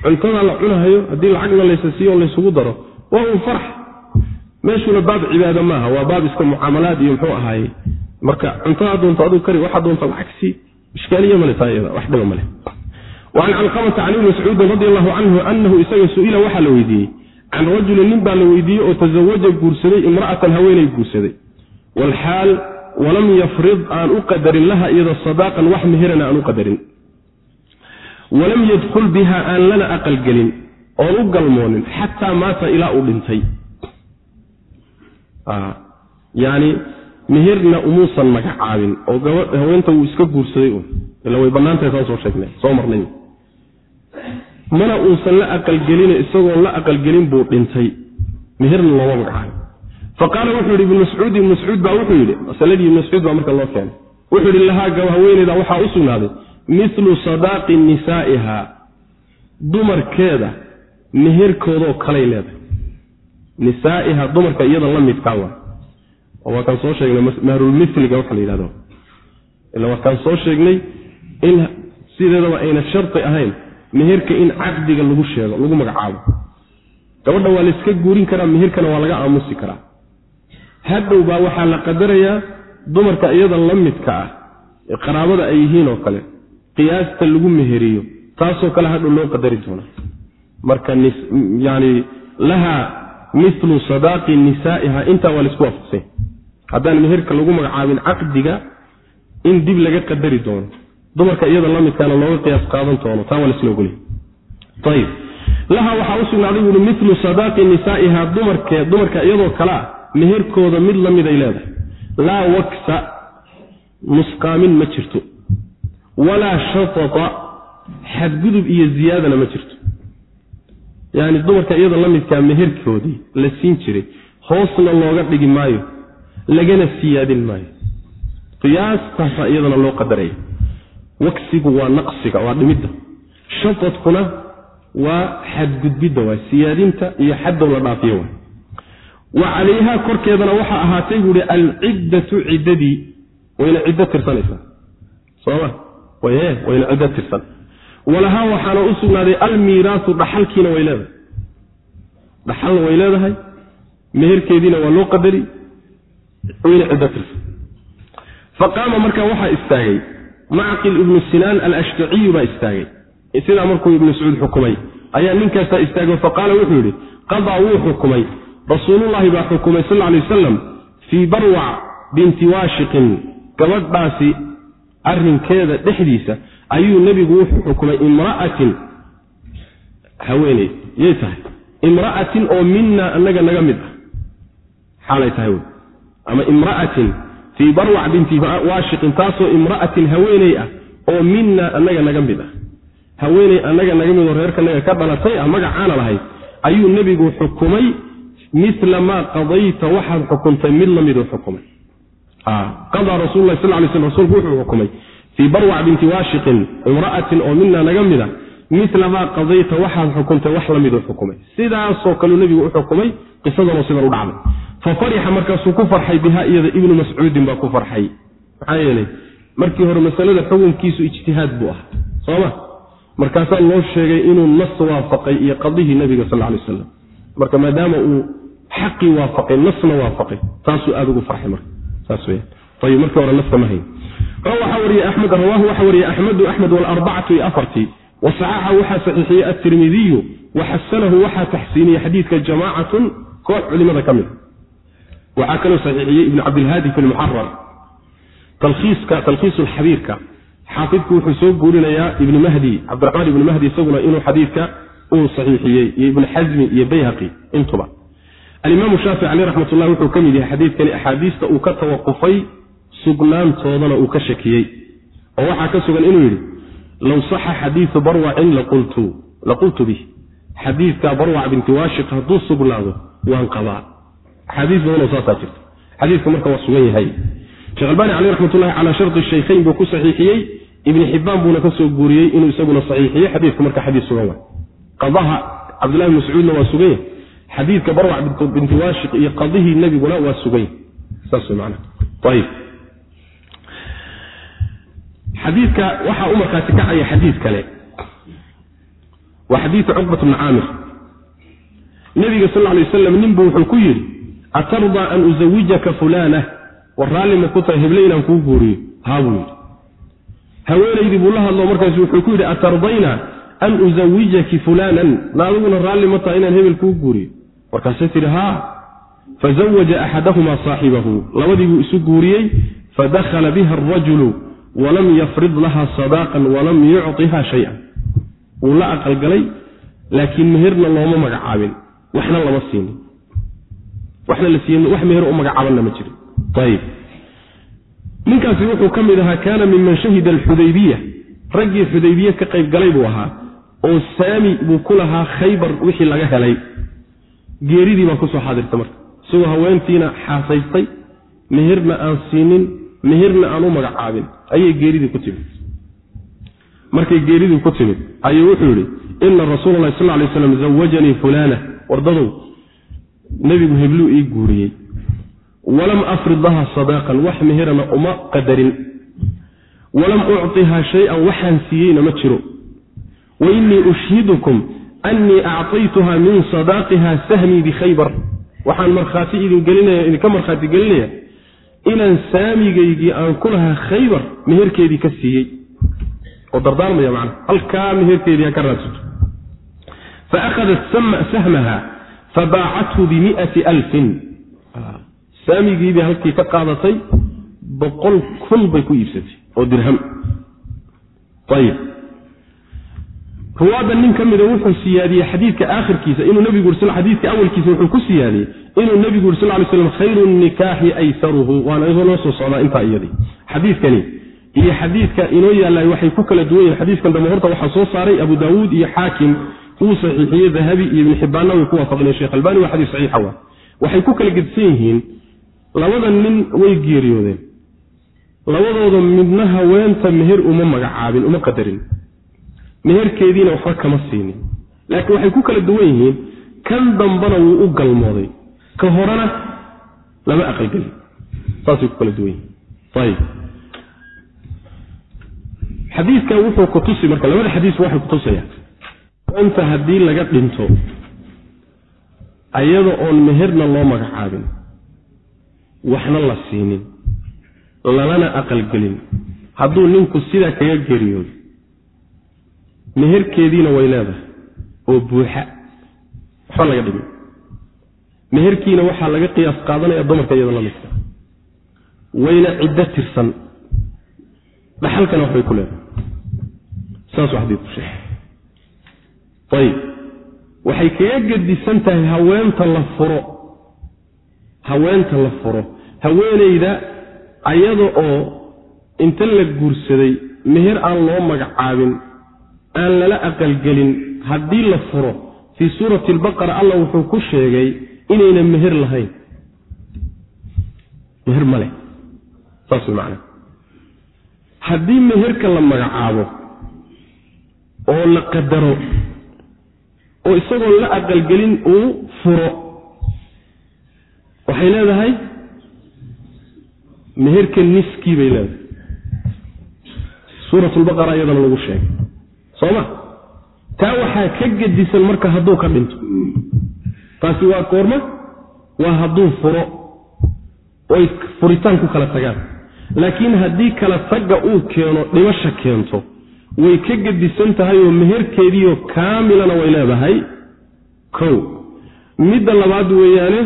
Cuntadaa la cunahayo haddii lacagna laysa siiyo o laysugu daro waa un farax meeshuna baab cibaada maaha waa baab iska mucaamalaad iyo muxuu ahaaye marka cuntadaa doonto aduu kari waxaa doonta lacag sii. Ishkaaliya male taa wax dhiba male wacan calqamata can ibni mascuudin radi allahu canhu anahu isaga su'ila waxaa la weydiiyey can rajulin nin baa la weydiiyey oo tasawaja guursaday imra'atan haweenay guursaday walxaal walam yafrid aan u qadarin laha iyada sadaaqan wax meherana aan u qadarin walam yadkul biha aan lana aqalgelin oon u galmoonin xataa maata ilaa uu dhintay yani meherna umuusan magacaabin oo haweenta wuu iska guursaday ila way bannaantahay saan soo sheegnay soo marnay mana uusan la aqalgelin isagoon la aqalgelin buu dhintay. Meherna looma magacaabin faqaala wuxuu yidhi ibnu mascuud ibnu mascuud baa wuxuu yidhi masaladii ibnu mascuud baa marka loo keenay. Wuxuu yidhi lahaa haweeneyda waxaa u sugnaaday. Milu sadaaqi nisaa'iha dumarkeeda meherkoodoo kalay leedahay. Nisaa'iha dumarka iyada la midkaa wa waa kaan soo sheegnay mahrulmiliga waxa la yidhahdo ila waa kaan soo sheegnay in sideedaba ayna sharti ahayn meherka in caqdiga lagu sheego lagu magacaabo. Gabadha waa layska guurin karaa meherkana waa laga aamusi karaa. Hadhow baa waxaa la qadarayaa dumarka iyada la midka ah ee qaraabada ay yihiin oo kale qiyaasta lagu meheriyo taasoo kale hadhow loo qadari doona. Marka yani laha milu sadaaqi nisaa'iha intaa waa la isku waafaqsay haddaan meherka lagu magacaabin caqdiga in dib laga qadari doono dumarka iyada la midkaana looga qiyaas qaadan doono. Taa waa laisla ogolay ayib laha waxaa u sugnaaday buui milu sadaaqi nisaa'iha dumarke dumarka iyadoo kale ah meherkooda mid la miday leedahay. Laa waksa nusqaamin ma jirto. Walaa shatata xadgudub iyo ziyaadana ma jirto. Yacni dumarka iyada la midkaa meherkoodii la siin jiray hoosna looga dhigi maayo lagana siyaadin maayo. Qiyaastaasa iyadana loo qadaraya waksigu waa naqsiga waa dhimidda. Shatadkuna waa xadgudbidda waa siyaadinta iyo xaddow la dhaafiyo waa. Wa calayhaa korkeedana waxaa ahaatay buuhi alciddatu ciddadii. Wayna ciddo tirsanaysaa. Soma waye wayna ciddo tirsan. Walahaa waxaana u sugnaaday almiiraasu dhaxalkiina way leedahay. Dhaxalna way leedahay meherkeediina waa loo qadari wayna ciddo tirsan. Faqaama markaa waxaa istaagay macqil ibnu sinaan alashtaciyu baa istaagay. Sidaa markuu ibnu mascuud xukumay ayaa ninkaastaa istaagay faqaala wuxuu yidhi qadaa wuu xukumay. Rasuulullahi baa xukumay sal ly wasalam fii barwac binti waashiqin. Gabadhaasi arrinkeeda dhexdiisa ayuu nebigu wuxuu xukumay imra'atin. Haweeney yay tahay. Imra'atin oo minna annaga naga mid ah. Xaalay tahay ama imra'atin fii barwac binti waashiqin taasoo imra'atin haweeney ah oo minna annaga naga mid ah. Haweeney annaga naga mid oo reerkanaga ka dhalatay ah magacaana lahayd ayuu nebigu xukumay mila maa qadayta waxaad xukuntay mid la miduu xukumay. Qadaa rasullahi sal lay sl rsulku wuxuu xukumay fii barwac binti waashiqin imra'atin oo mina naga mida mila maa qadayta waxaad xukuntay wax la miduu xukumay. Sidaasoo kaleu nebigu u xukumay qisadanoo sidan u dhacday fa farixa markaasuu ku farxay biha iyada ibnu mascuudin baa ku farxay. Maxaa yeelay markii hore masalada xukunkiisu ijtihaad buu ah sooma markaasaa loo sheegay inuu nas waafaqay iyo qadihii nabiga sal lay wasalam marka maadaama uu xaqii waafaqay nasna waafaqay taasuu aada ugu farxay marka. Saas weyaan ayib markii hore naska ma hayn. Waxaa wariyey axmed rawaahu waxaa wariyey axmedu axmed walarbacatu iyo afartii. Wasaxaxa waxaa saxiixiyey atirmidiyu waxasanahu waxaa taxsiiniyey xadiidka jamaacatun koox culimada ka mid waxaa kaloo saxiixiyey ibnu cabdilhaadi fi lmuxarar talkiiska talkhiisu lxabiirka xaafidku wuxuu soo guurinayaa ibnu mahdi cabdiraxmaan ibnu mahdi isaguna inuu xadiidka uu saxiixiyey iyo ibnu xasmi iyo bayhaqi intuba. Alimaamu shaafici caleyh raxmatullahi wuxuu ka mid yahay xadiidkani axaadiista uu ka tawaqufay sugnaantoodana uu ka shakiyey oo waxaa ka sugan inuu yidhi low saxa xadiidu barwacin laqultu bih xadiidka barwac binti waashiq hadduu sugnaado waan qabaa axaadiis badanoo saasaa jirta. Xadiidka marka waa sugan yahay. Sheekh albani caleyh raxmatullahi calaa sharti shaykhayn buu ku saxiixiyey. Ibni xibbaan buuna ka guuriyey inuu isaguna saxiixiyey xadiidku marka xadiis sugan waay. Qadaha cabdullahi bn mascuudna waa sugan yahy xadiidka barwac binti waashiq iyo qadihii nebiguna waa sugan yahy saas macana ayib. Xadiidka waxaa u markaati kacaya xadiid kale. Waa xadiidu cuqbat bni caamir. Nebiga sal lay wasalam ninbu wuxuu ku yidhi atardaa an uzawijaka fulaana war raalli ma ku tahay heble inaan kuu guuriyo. Haa buu yidhi. Haweenaydii buu la hadlo markaas wuxuu ku yidhi atardayna an uzawijaki fulaanan na adiguna raalli ma tahay inaan hebel kuu guuriyo. Markaasay tidhi haa. Fazawaja axadahumaa saaxibahu. Labadii buu isu guuriyey fadakhala biha arajulu walam yafrid laha sadaaqan walam yucطiha shay-an. Wuu la aqalgalay laakiin meherna looma magacaabin. Waxna lama siinin waxna la siiy wax meher u magacaabanna ma jirin. Ayib. Ninkaasi wuxuu ka mid ahaa kaana minman shahida alxudaybiya raggii xudaybiye ka qayb galay buu ahaa oo saami buu ku lahaa khaybar wixii laga helay. Geeridii baa ku soo xaadirta marka. Isagoo haweentiina xaasaystay meherna aan siinin meherna aan u magacaabin ayay geeridii ku timid. Markay geeridii ku timid ayuu wuxuu yidhi ina rasuula lahi sal lay slam zawajanii fulaana wardadow nebigu hebluu ii guuriyey walam afrid laha sadaaqan wax meherana uma qadarin. Walam ucطihaa shay-an waxaan siiyeyna ma jiro. Wa innii ushhidukum annii acطaytuha min sadaaqiha sahmii bikhaybar waxaan markhaati idingelinaya idinka markhaati gelinaya inaan saamigaygii aan ku lahaa khaybar meherkeedii ka siiyey. Oo dardaarmaya macna halkaa meherkeedii ha ka raadsato. Fa akhadat sahmaha fabaacathu bimiati alfin saamigiibay halkii ka qaadatay boqol kun bay ku iibsatay oo dirham ayib ruwaadda nin ka mida wuxuu siyaadiyey xadiidka aakhirkiisa inuu nebigu uri xadiidka awalkiisa wuxuu ku siyaadiyey inuu nebigu uri sal ly slam khayru nikaaxi aysaruhu waana noo soo socdaa intaa iyadii xadiidkani iyo xadiidka inoo yaallay waxay ku kala duwan yihiin xadiiskan dambe horta waxaa soo saaray abu daawuud iyo xaakim uu saxiixiyey dahabi iyo ibn xibbaanna way ku waafaqneen sheekh albani waa xadiis saxiixa wa. Waxay ku kala gedsan yihiin labada nin way geeriyoodeen. Labadooda midna haweenta meher uma magacaabin uma qadarin. Meherkeediina waxba kama siinin. Laakiin waxay ku kala duwan yihiin kan dambana wuu u galmooday. Ka horena lama aqalgelin saasay ku kala duwan yihiin. Ayib. Xadiidkan wuxuu ku tusi marka labada xadiis waxay kutusayaan haweenta haddii laga dhinto ayada oon meherna loo magacaabin waxna la siinin lalana aqalgelin. Hadduu ninku sidaa kaga geeriyoodo meherkeediina way leedahay oo buuxa. Waxba laga dhimin meherkiina waxaa laga qiyaas qaadanaya dumarka iyada la midka wayna ciddo tirsan. Dhaxalkana waxbay ku leedahay. Saasuu xadiidku sheegay ayib waxay kaga gedisan tahay haweenta la furo. Haweenta la furo. Haweenayda ayada oo inta la guursaday meher aan loo magacaabin aan lala aqalgelin haddii la furo fii suurati albaqara allah wuxuu ku sheegay inayna meher lahayn. Meher ma leh. Saas way macnaa. Haddii meherka la magacaabo oo la qadaro oo isagoo la aqalgelin uu furo. Waxay leedahay meherka niskii bay leedahay. Suurat lbaqara iyadana lagu sheegay. Soo ma? Taa waxaa ka gedisan marka hadduu ka dhinto. Taasi waa koorma waa hadduu furo. Oy furitaan ku kala tagaan. Laakiin haddii kala tagga uu keeno dhimasha keento way ka gedisan tahay oo meherkeediioo kaamilana way leedahay. Kow midda labaad weeyaane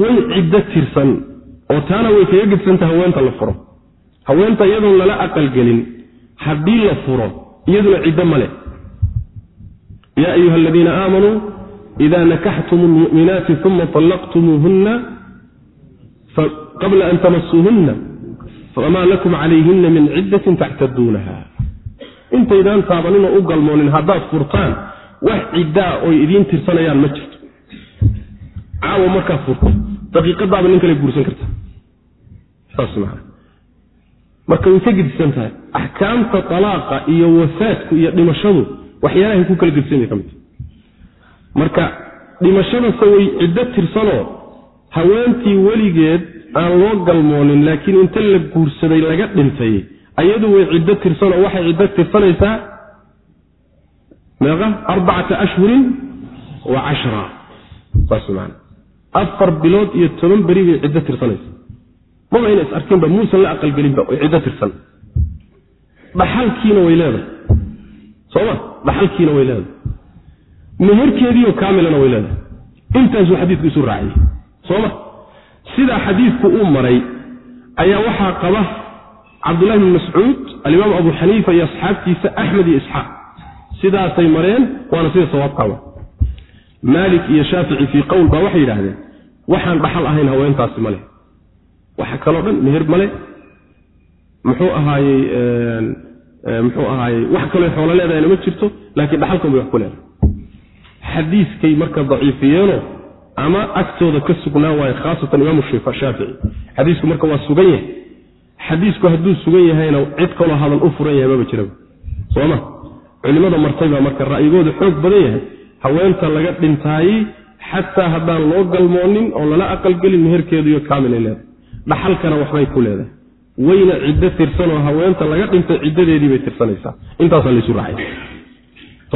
way ciddo tirsan oo taana way kaga gedisan tahay haweenta la furo. Haweenta iyadoon lala aqalgelin haddii la furo iyaduna ciddo ma leh. Yaa ayuha aladiina aamanuu ida nakaxtum lmu'minaati uma طallaqtumuuhunna qabla an tamasuuhunna famaa lakum calayhina min ciddatin tactaduunaha intaydaan taabaninoo u galmoonin haddaad furtaan wax ciddaa oy idiin tirsanayaan ma jirto. Caawa markaad furto daqiiqadaaba nin kale guursan karta saas maa marka way ka gedisan tahay axkaamta talaaqa iyo wafaadku iyo dhimashadu waxyaalahay ku kala gedisan bay ka marka dhimashadase way ciddo tirsanoo haweentii weligeed aan loo galmoonin laakiin inta la guursaday laga dhintay ayadu way ciddo tirsanoo waxay ciddo tirsanaysaa. Meeqa? Arbacata ashhurin wa cashra. Saas maana afar bilood iyo toban beri bay ciddo tirsanaysa maba ina is arkinba muusan la aqalgelinba way ciddo tirsan. Dhaxalkiina way leedahay. Sooma dhaxalkiina way leedahay. Meherkeediioo kaamilana way leedahay. Intaasuu xadiidku isu raaciyey. Sooma sidaa xadiidku uu maray ayaa waxaa qaba cabdullahi bn mascuud alimaam abu xaniifa iyo asxaabtiisa axmed iyo isxaaq. Sidaasay mareen waana sida sawaabkaaba maalik iyo shaafici fii qowl baa waxay yidhaahdeen waxaan dhaxal ahayn haweentaasi male waxa kaloo dhan meher male muxuu ahaayey muxuu ahaayey wax kaloo xoolo leedahayna ma jirto laakiin dhaxalkan bay wax ku leedahay. Xadiiskay marka daciifiyeenoo ama agtooda ka sugnaan waayo khaasatan imaamu shaafici. Xadiisku marka waa sugan yahay xadiisku hadduu sugan yahayna cid kaloo hadal u furan yahay maba jiraba sooma culimada martay baa marka ra'yigoodu xoog badan yahay. Haweenta laga dhintaayey xataa haddaan loo galmoonin oo lala aqalgelin meherkeedu iyo kaamilay leedahay. Dhaxalkana waxbay ku leedahay. Wayna ciddo tirsanoo haweenta laga dhintay ciddadeedii bay tirsanaysaa. Intaasaa laysu raacay.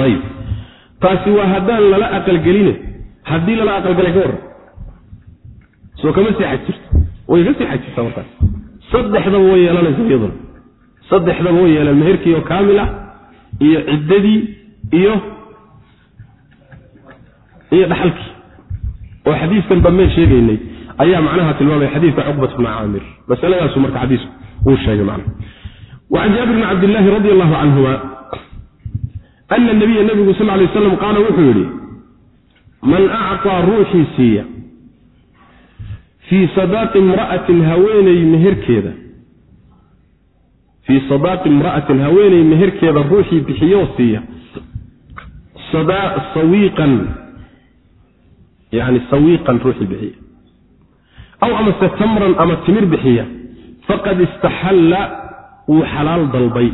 Ayib taasi waa haddaan lala aqalgeline. Haddii lala aqalgalay ka warran. Soo kama sii xaj jirto? Way ka sii xaj jirtaa markaas saddexdaba way yeelanaysa iyaduna saddexdaba way yeelan meherkii oo kaamil ah iyo ciddadii iyo iyo dhaxalkii. Oo xadiiskan dambeen sheegaynay. Ayaa macnaha tilmaamaya xadiidka cuqbat bni caamir. Masaladaasu marka xadiisku uu sheegay macna wacan jaabir bni cabdillaahi radi allahu canhuma ana nabiya nabigu sal lay waslam qaala wuxuu yidhi man acطaa ruuxii siiya fii sadaaqi imra'atin haweeney meherkeeda. Ruuxii bixiyoo siiya. Sawiiqan yani sawiiqan ruuxii bixiya. Aw amase tamran ama timir bixiya. Faqad istaxalla wuu xalaal dalbay.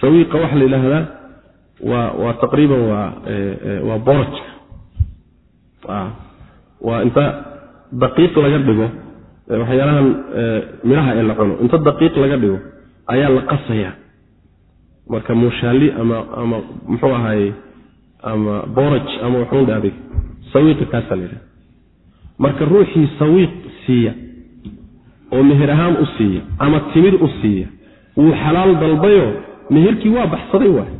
Sawiiqa waxaa la yidhaahdaa waa waa taqriiban waa waa borajka waa inta daqiiq laga dhigo waxyaalahan midhaha ee la cuno. Inta daqiiq laga dhigo ayaa la qasaya. Marka muushaali ama ama muxuu ahaye ama boraj ama waxuun adig sawiiqa kaasaa la yidhaha marka ruuxii sawiiq siiya oo meher ahaan u siiya ama timir u siiya wuu xalaal dalbayo meherkii waa baxsaday waay.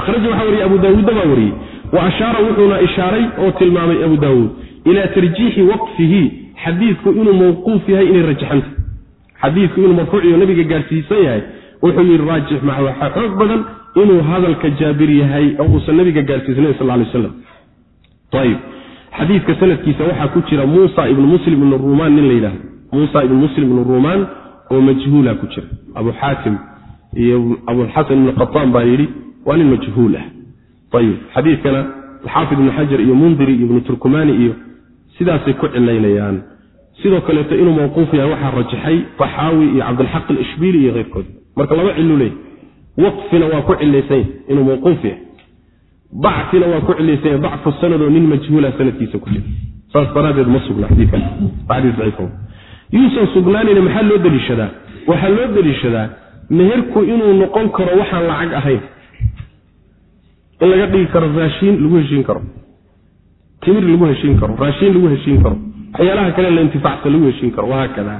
Akhraja waxaa wariyey abu daawuudda baa wariyey wa ashaara wuxuuna ishaaray oo tilmaamay abu daawuud ilaa tarjiixi waqfihi xadiidku inuu mawquuf yahay inay rajaxanta xadiidku inuu marfuuciyo nabiga gaadhsiisan yahay wuxuu yidhi raajix maxa waxaa xoog badan inuu hadalka jaabir yahay oo uusan nabiga gaadhsiisnayn sal lay aslam ayib xadiidka sanadkiisa waxaa ku jira muusa ibnu muslim ibnu rumaan nin la yidhahdo muusa ibnu muslim ibnu rumaan oo majhuula ku jira. Abu xaatim iyo abulxasan ibnu qataan baa yidhi waa nin majhuul ah ayib xadiidkana alxaafid ibnu xajar iyo mundiri iyo ibnu turkumani iyo sidaasay ku cilaynayaan. Sidoo kaleeto inuu mawquuf yahay waxaa rajaxay taxaawi iyo cabdilxaq alishbiili iyo keyrkood. Marka laba cilu leey waqfina waa ku cilaysanya inuu mawquuf yahay. Dacfina waa ku cilaysanya dacfu sanadoo nin majhuula sanadkiisa ku jira. Saas daraaddeed ma sugna xadiikan xadiis daciif yuusan sugnaanayna maxaa loo deliishadaa waxaa loo deliishadaa meherku inuu noqon karo waxaan lacag ahayn in laga dhigi karo raashiin lagu heshiin karo. Timir lagu heshiin karo raashiin lagu heshiin karo. Waxyaalaha kale la intifaacsa lagu heshiin karo wahaakada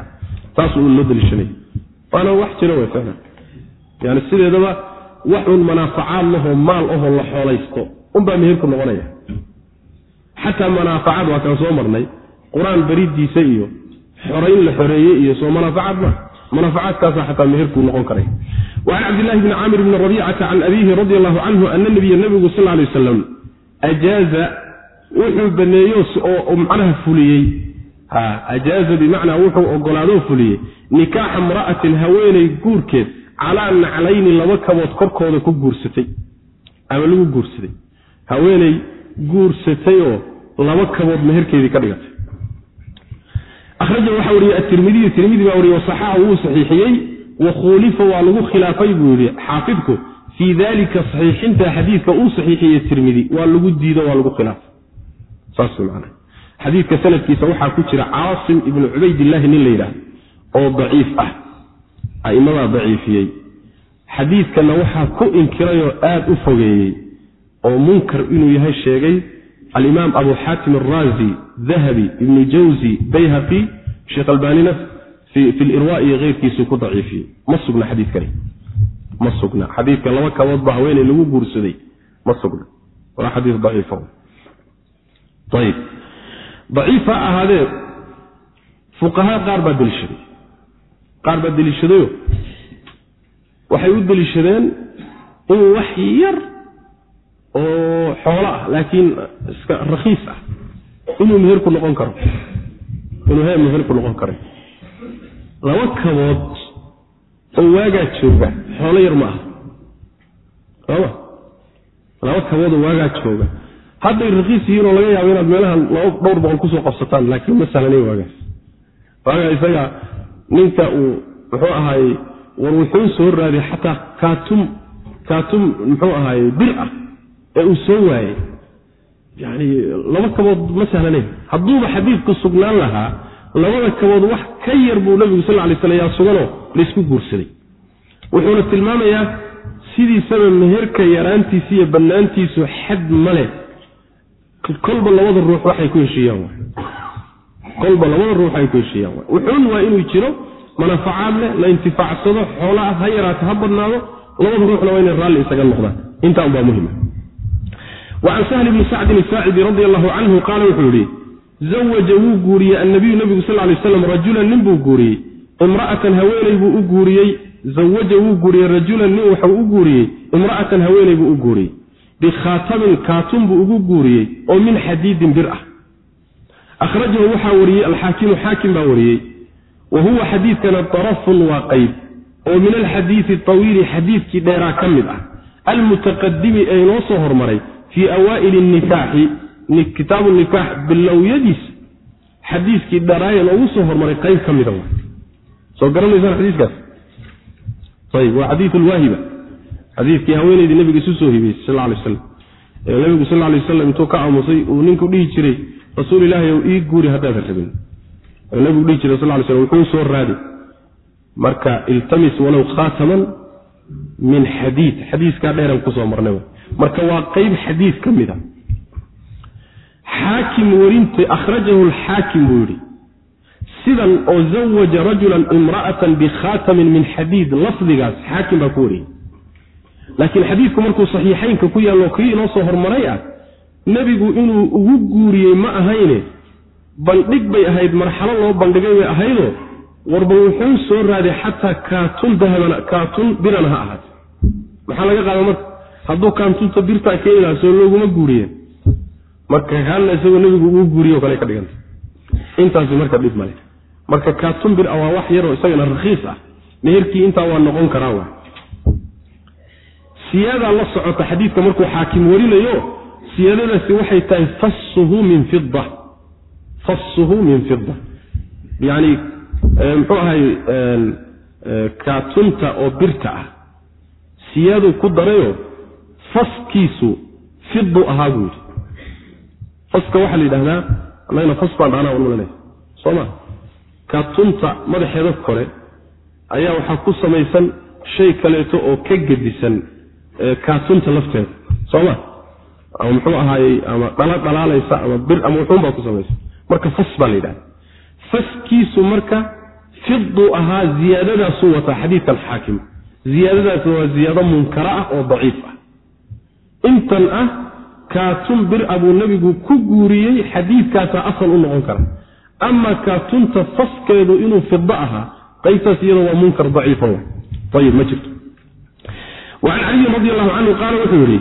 taas uu loo deliishanay waana wax jira way fahma yani sideedaba wax uun manaafacaad lahoo maal ahoo la xoolaysto unbaa meherku noqonaya. Xataa manaafacaad waa kaan soo marnay. Qur'aan baridiisa iyo xorayn la xoreeyey iyo soo manaafacaad ma manaafacaadkaasa xataa meherkuu noqon karay wacan cabdillahi bni caamir bni rabiicata can abiihi radi allahu canhu ana nabiya nabigu sal lay wasalam ajaaza wuxuu baneeyo oo macnaha fuliyey ajaaza bimacnaa wuxuu ogolaadoo fuliyey nikaaxa imra'atin haweeney guurkeed calaa naclayni laba kabood korkooda ku guursatay ama lagu guursaday haweeney guursatay oo laba kabood meherkeedii ka dhigatay akhraja waxaa wariyey atirmidiyu tirmidi baa wariyey wasaxaxa wuu saxiixiyey wa khuulifa waa lagu khilaafay buu yihi xaafidku. Fii dalika saxiixinta xadiidka uu saxiixiyey tirmidi waa lagu diido waa lagu khilaafay. Saas man xadiidka sanadkiisa waxaa ku jira caasim ibnu cubaydillahi nin la yidhaahdo oo daciif ah. A'immadaa daciifiyey. Xadiidkanna waxaa ku inkirayoo aada u fogeeyey oo munkar inuu yahay sheegay alimaam abu xaatim araazi dahabi ibnu jawzi bayhaqi sheekh albaanina fi lirwa iyo keyrkiisuu ku daciifiyey ma sugna xadiidkani ma sugna xadiidka laba kabood ba haweeney lagu guursaday ma sugna waa xadii daciif ayib daciif ha ahaadee fuqahaa qaar baa deliishaday qaar baa deliishadayo waxay u deliishadeen in wax yar oo xoolo ah laakiin iska rakhiis ah inuu meherku noqon karo. Inuu he meherku noqon karo. Laba kabood oo waagaa jooga xoolo yar ma aha. Sooma laba kabood oo waagaa jooga. Hadday rakiis yihiin oo laga yaabo inaad meelahan dhowr boqol ku soo qabsataan laakiin ma sahlanayn waagaas. Waagaa isaga ninka uu muxuu ahaayey war wuxuu soo raaday xataa kaatum kaatum muxuu ahaayey bir ah ee uu soo waayey. Yani laba kabood ma sahlanayn. Hadduuba xadiidku sugnaan lahaa labada kabood wax ka yar buu nabigu sal lay slam yaa suganoo laysku guursaday. Wuxuuna tilmaamayaa sidiisaba meherka yaraantiisa iyo bannaantiisu xad ma leh. Kolba labada ruux waxay ku heshiiyaan kolba labada ruux ay ku heshiiyaan wuxuun waa inuu jiro manafacaad leh la intifaacsado xoola ah ha yaraato ha badnaado labada ruuxna waa inay raalli isaga noqdaan. Intaa unbaa muhima wacan sahl bni sacdin isaacidi radi allahu canhu qaala wuxuu yihi zawaja wuu guuriyey annabiyu nabigu sal lay slam rajulan nin buu guuriyey imra'atan haweeney buu u guuriyey zawaja wuu guuriyey rajulan nin waxau u guuriyey imra'atan haweeney buu u guuriyey bikhaatamin kaatun buu ugu guuriyey oo min xadiidin bir ah akhrajahu waxaa wariyey alxaakimu xaakim baa wariyey wa huwa xadiidkana darafun waa qeyb oo min alxadiidi tawiili xadiidkii dheeraa ka mid ah almutaqadimi ee inoo soo hormaray fii awaa'ili nikaaxi kitaabu nikaax bilowyadiis xadiiskii dharaaye loogu soo hormaray qayb ka mida soo garanaysaan xadiikaas ayb waa xadiiu lwaahiba xadiikii haweeneydii nabiga isu soo hibeysay sal lay aslam ee nabigu sal lay waslam intuu ka aamusay uu ninku dhihi jiray rasuul ilaahi ow ii guuri haddaadan rabin. Nabigu dhihi jiray sal lay slam wuxuu soo raadi marka iltamis walow khaataman min xadiid. Xadiiskaa dheeran ku soo marnay marka waa qeyb xadiis ka mid a. Xaakim werinta akhrajahu lxaakim buu yidhi sidan oo zawaja rajulan imra'atan bikhaatamin min xadiid lafdigaas xaakim baa ku wariyey. Laakiin xadiidku markuu saxiixaynka ku yaallo kii inoo soo hormaray ah nebigu inuu ugu guuriyey ma ahayne bandhig bay ahayd marxalo loo bandhigay bay ahaydoo warba wuxuu soo raaday xataa kaatun dahabana kaatun birana ha ahaate maxaa laga qaada marka hadduu kaantunta birtaa keeni lahaa soo looguma guuriyeen marka kaanna isagoo nebigu uu guuriyo kale ka dhiganta intaasi marka dhib male marka kaatun bir a waa wax yaroo isagana rakhiis ah. Meherkii intaa waa noqon karaa wa siyaadaa la socota xadiidka markuu xaakim warinayo siyaadadaasi waxay tahay fassuhu min fida fassuhu min fida yacni muxuu ahay kaatunta oo birta ah. Siyaaduu ku darayo faskiisu fidu ahaa buu yidhi. Faska waxaa la yidhahdaa annagana fas baan dhaanaa walmalana soo ma kaatunta madaxeeda kore ayaa waxaa ku samaysan shay kaleeto oo ka gedisan kaatunta lafteeda. Soo ma ama muxuu ahaayey ama dhala dhalaalaysa ama bir ama wuxuunbaa ku samaysan. Marka fas baa la yidhahda faskiisu marka fidu ahaa ziyaadadaasuu wataa xadiidkan xaakim. Ziyaadadaasi waa ziyaado munkara ah oo daciif ah intan ah kaatun bir a buu nebigu ku guuriyey xadiidkaasaa asal u noqon kara. Ama kaatunta faskeedu inuu fido ahaa qaybtaas iyada waa munkar daciifa ayib ma jirto. Wacan caliyin radi allahu canhu qaala wuxuu yidhi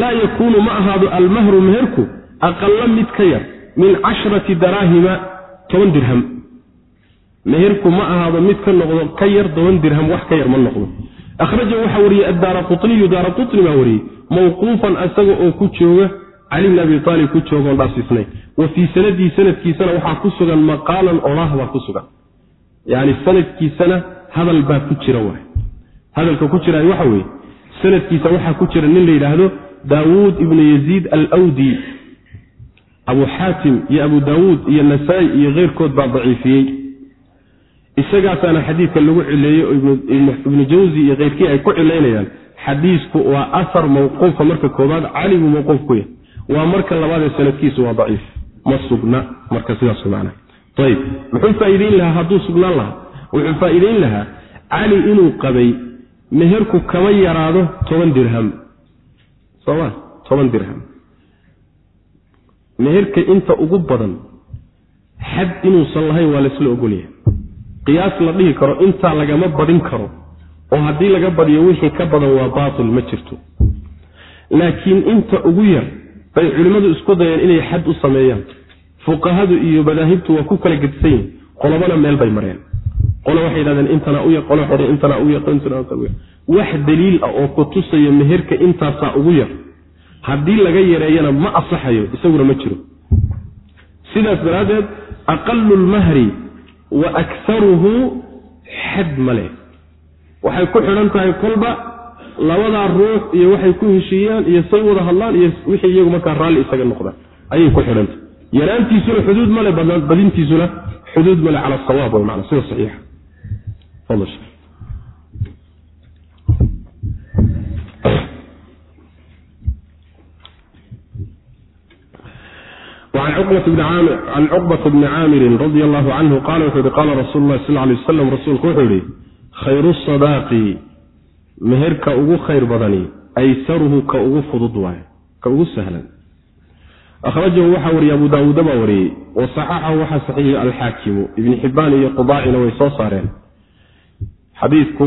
laa yakuunu ma ahaado almahru meherku aqala mid ka yar min cashrati daraahima toban dirham. Meherku ma ahaado mid ka noqdo ka yar toban dirham wax ka yar ma noqdo akhrajahu waxaa wariyey addaara qutniyu daara qutni baa wariyey mawquufan asaga oo ku jooga cali bn abi aalib ku joogaon dhaafsiisnay wa fii sanadii sanadkiisana waxaa ku sugan maqaalan olaah baa ku sugan. Yani sanadkiisana hadal baa ku jira waay. Hadalka ku jira waxa weeye sanadkiisa waxaa ku jira nin la yidhaahdo daawuud ibnu yaziid alwdi abu xaatim iyo abu daawuud iyo nasaa-i iyo keyrkood baa daciifiyey isagaasaana xadiidka lagu cileeyey ibnu jawsi iyo keyrkii ay ku cilaynayaan xadiisku waa ahar mawquufa marka koobaad cali buu mawquuf ku yahay. Waa marka labaadee sanadkiisu waa daciif. Ma sugna marka sidaas man ayib muxuu faa'iideyn lahaa? Hadduu sugnaan lahaa. Wuxuu faa'iideyn lahaa cali inuu qabay meherku kama yaraado toban dirham. Sooma toban dirham. Meherka inta ugu badan xad inuusan lahayn waa laysla ogolyahay qiyaas la dhihi karo intaa lagama badin karo oo haddii laga badiyo wixii ka badan waa baatil ma jirto. Laakiin inta ugu yar bay culimmadu isku dayeen inay xad u sameeyaan. Fuqahadu iyo madaahibtu waa ku kala gedsan yihiin qolobana meel bay mareen. Qole waxay yidhahdeen intana u yar qole waxay intana u yar intana u yar wax daliil ah oo ku tusaya meherka intaasaa ugu yar haddii laga yareeyana ma asaxayo isaguna ma jiro. Sidaas daraaddeed aqalu lmahri wa akharuhu xad ma leh. Waxay ku xidhan tahay kolba labadaa ruux iyo waxay ku heshiiyaan iyo say wada hadlaan iyo wixii iyagu markaa raalli isaga noqdaan. Ayay ku xidhantahay yaraantiisuna xuduud male badintiisuna xuduud male cala sawaab way mana sida saxiixa can cuqbata bni caamirin radi allahu canhu qaala wuxuu yihi qaala rasuulu lahi sal lay waslam rasuulku wuxuu yihi khayru sadaaqi meherka ugu khayr badani aysaruhu ka ugu fudud waay ka ugu sahlan akhrajahu waxaa wariyey abu daawuuda baa wariyey wa saxaxahu waxaa saxiixiyey alxaakimu ibni xibbaan iyo qudaacina way soo saareen xadiidku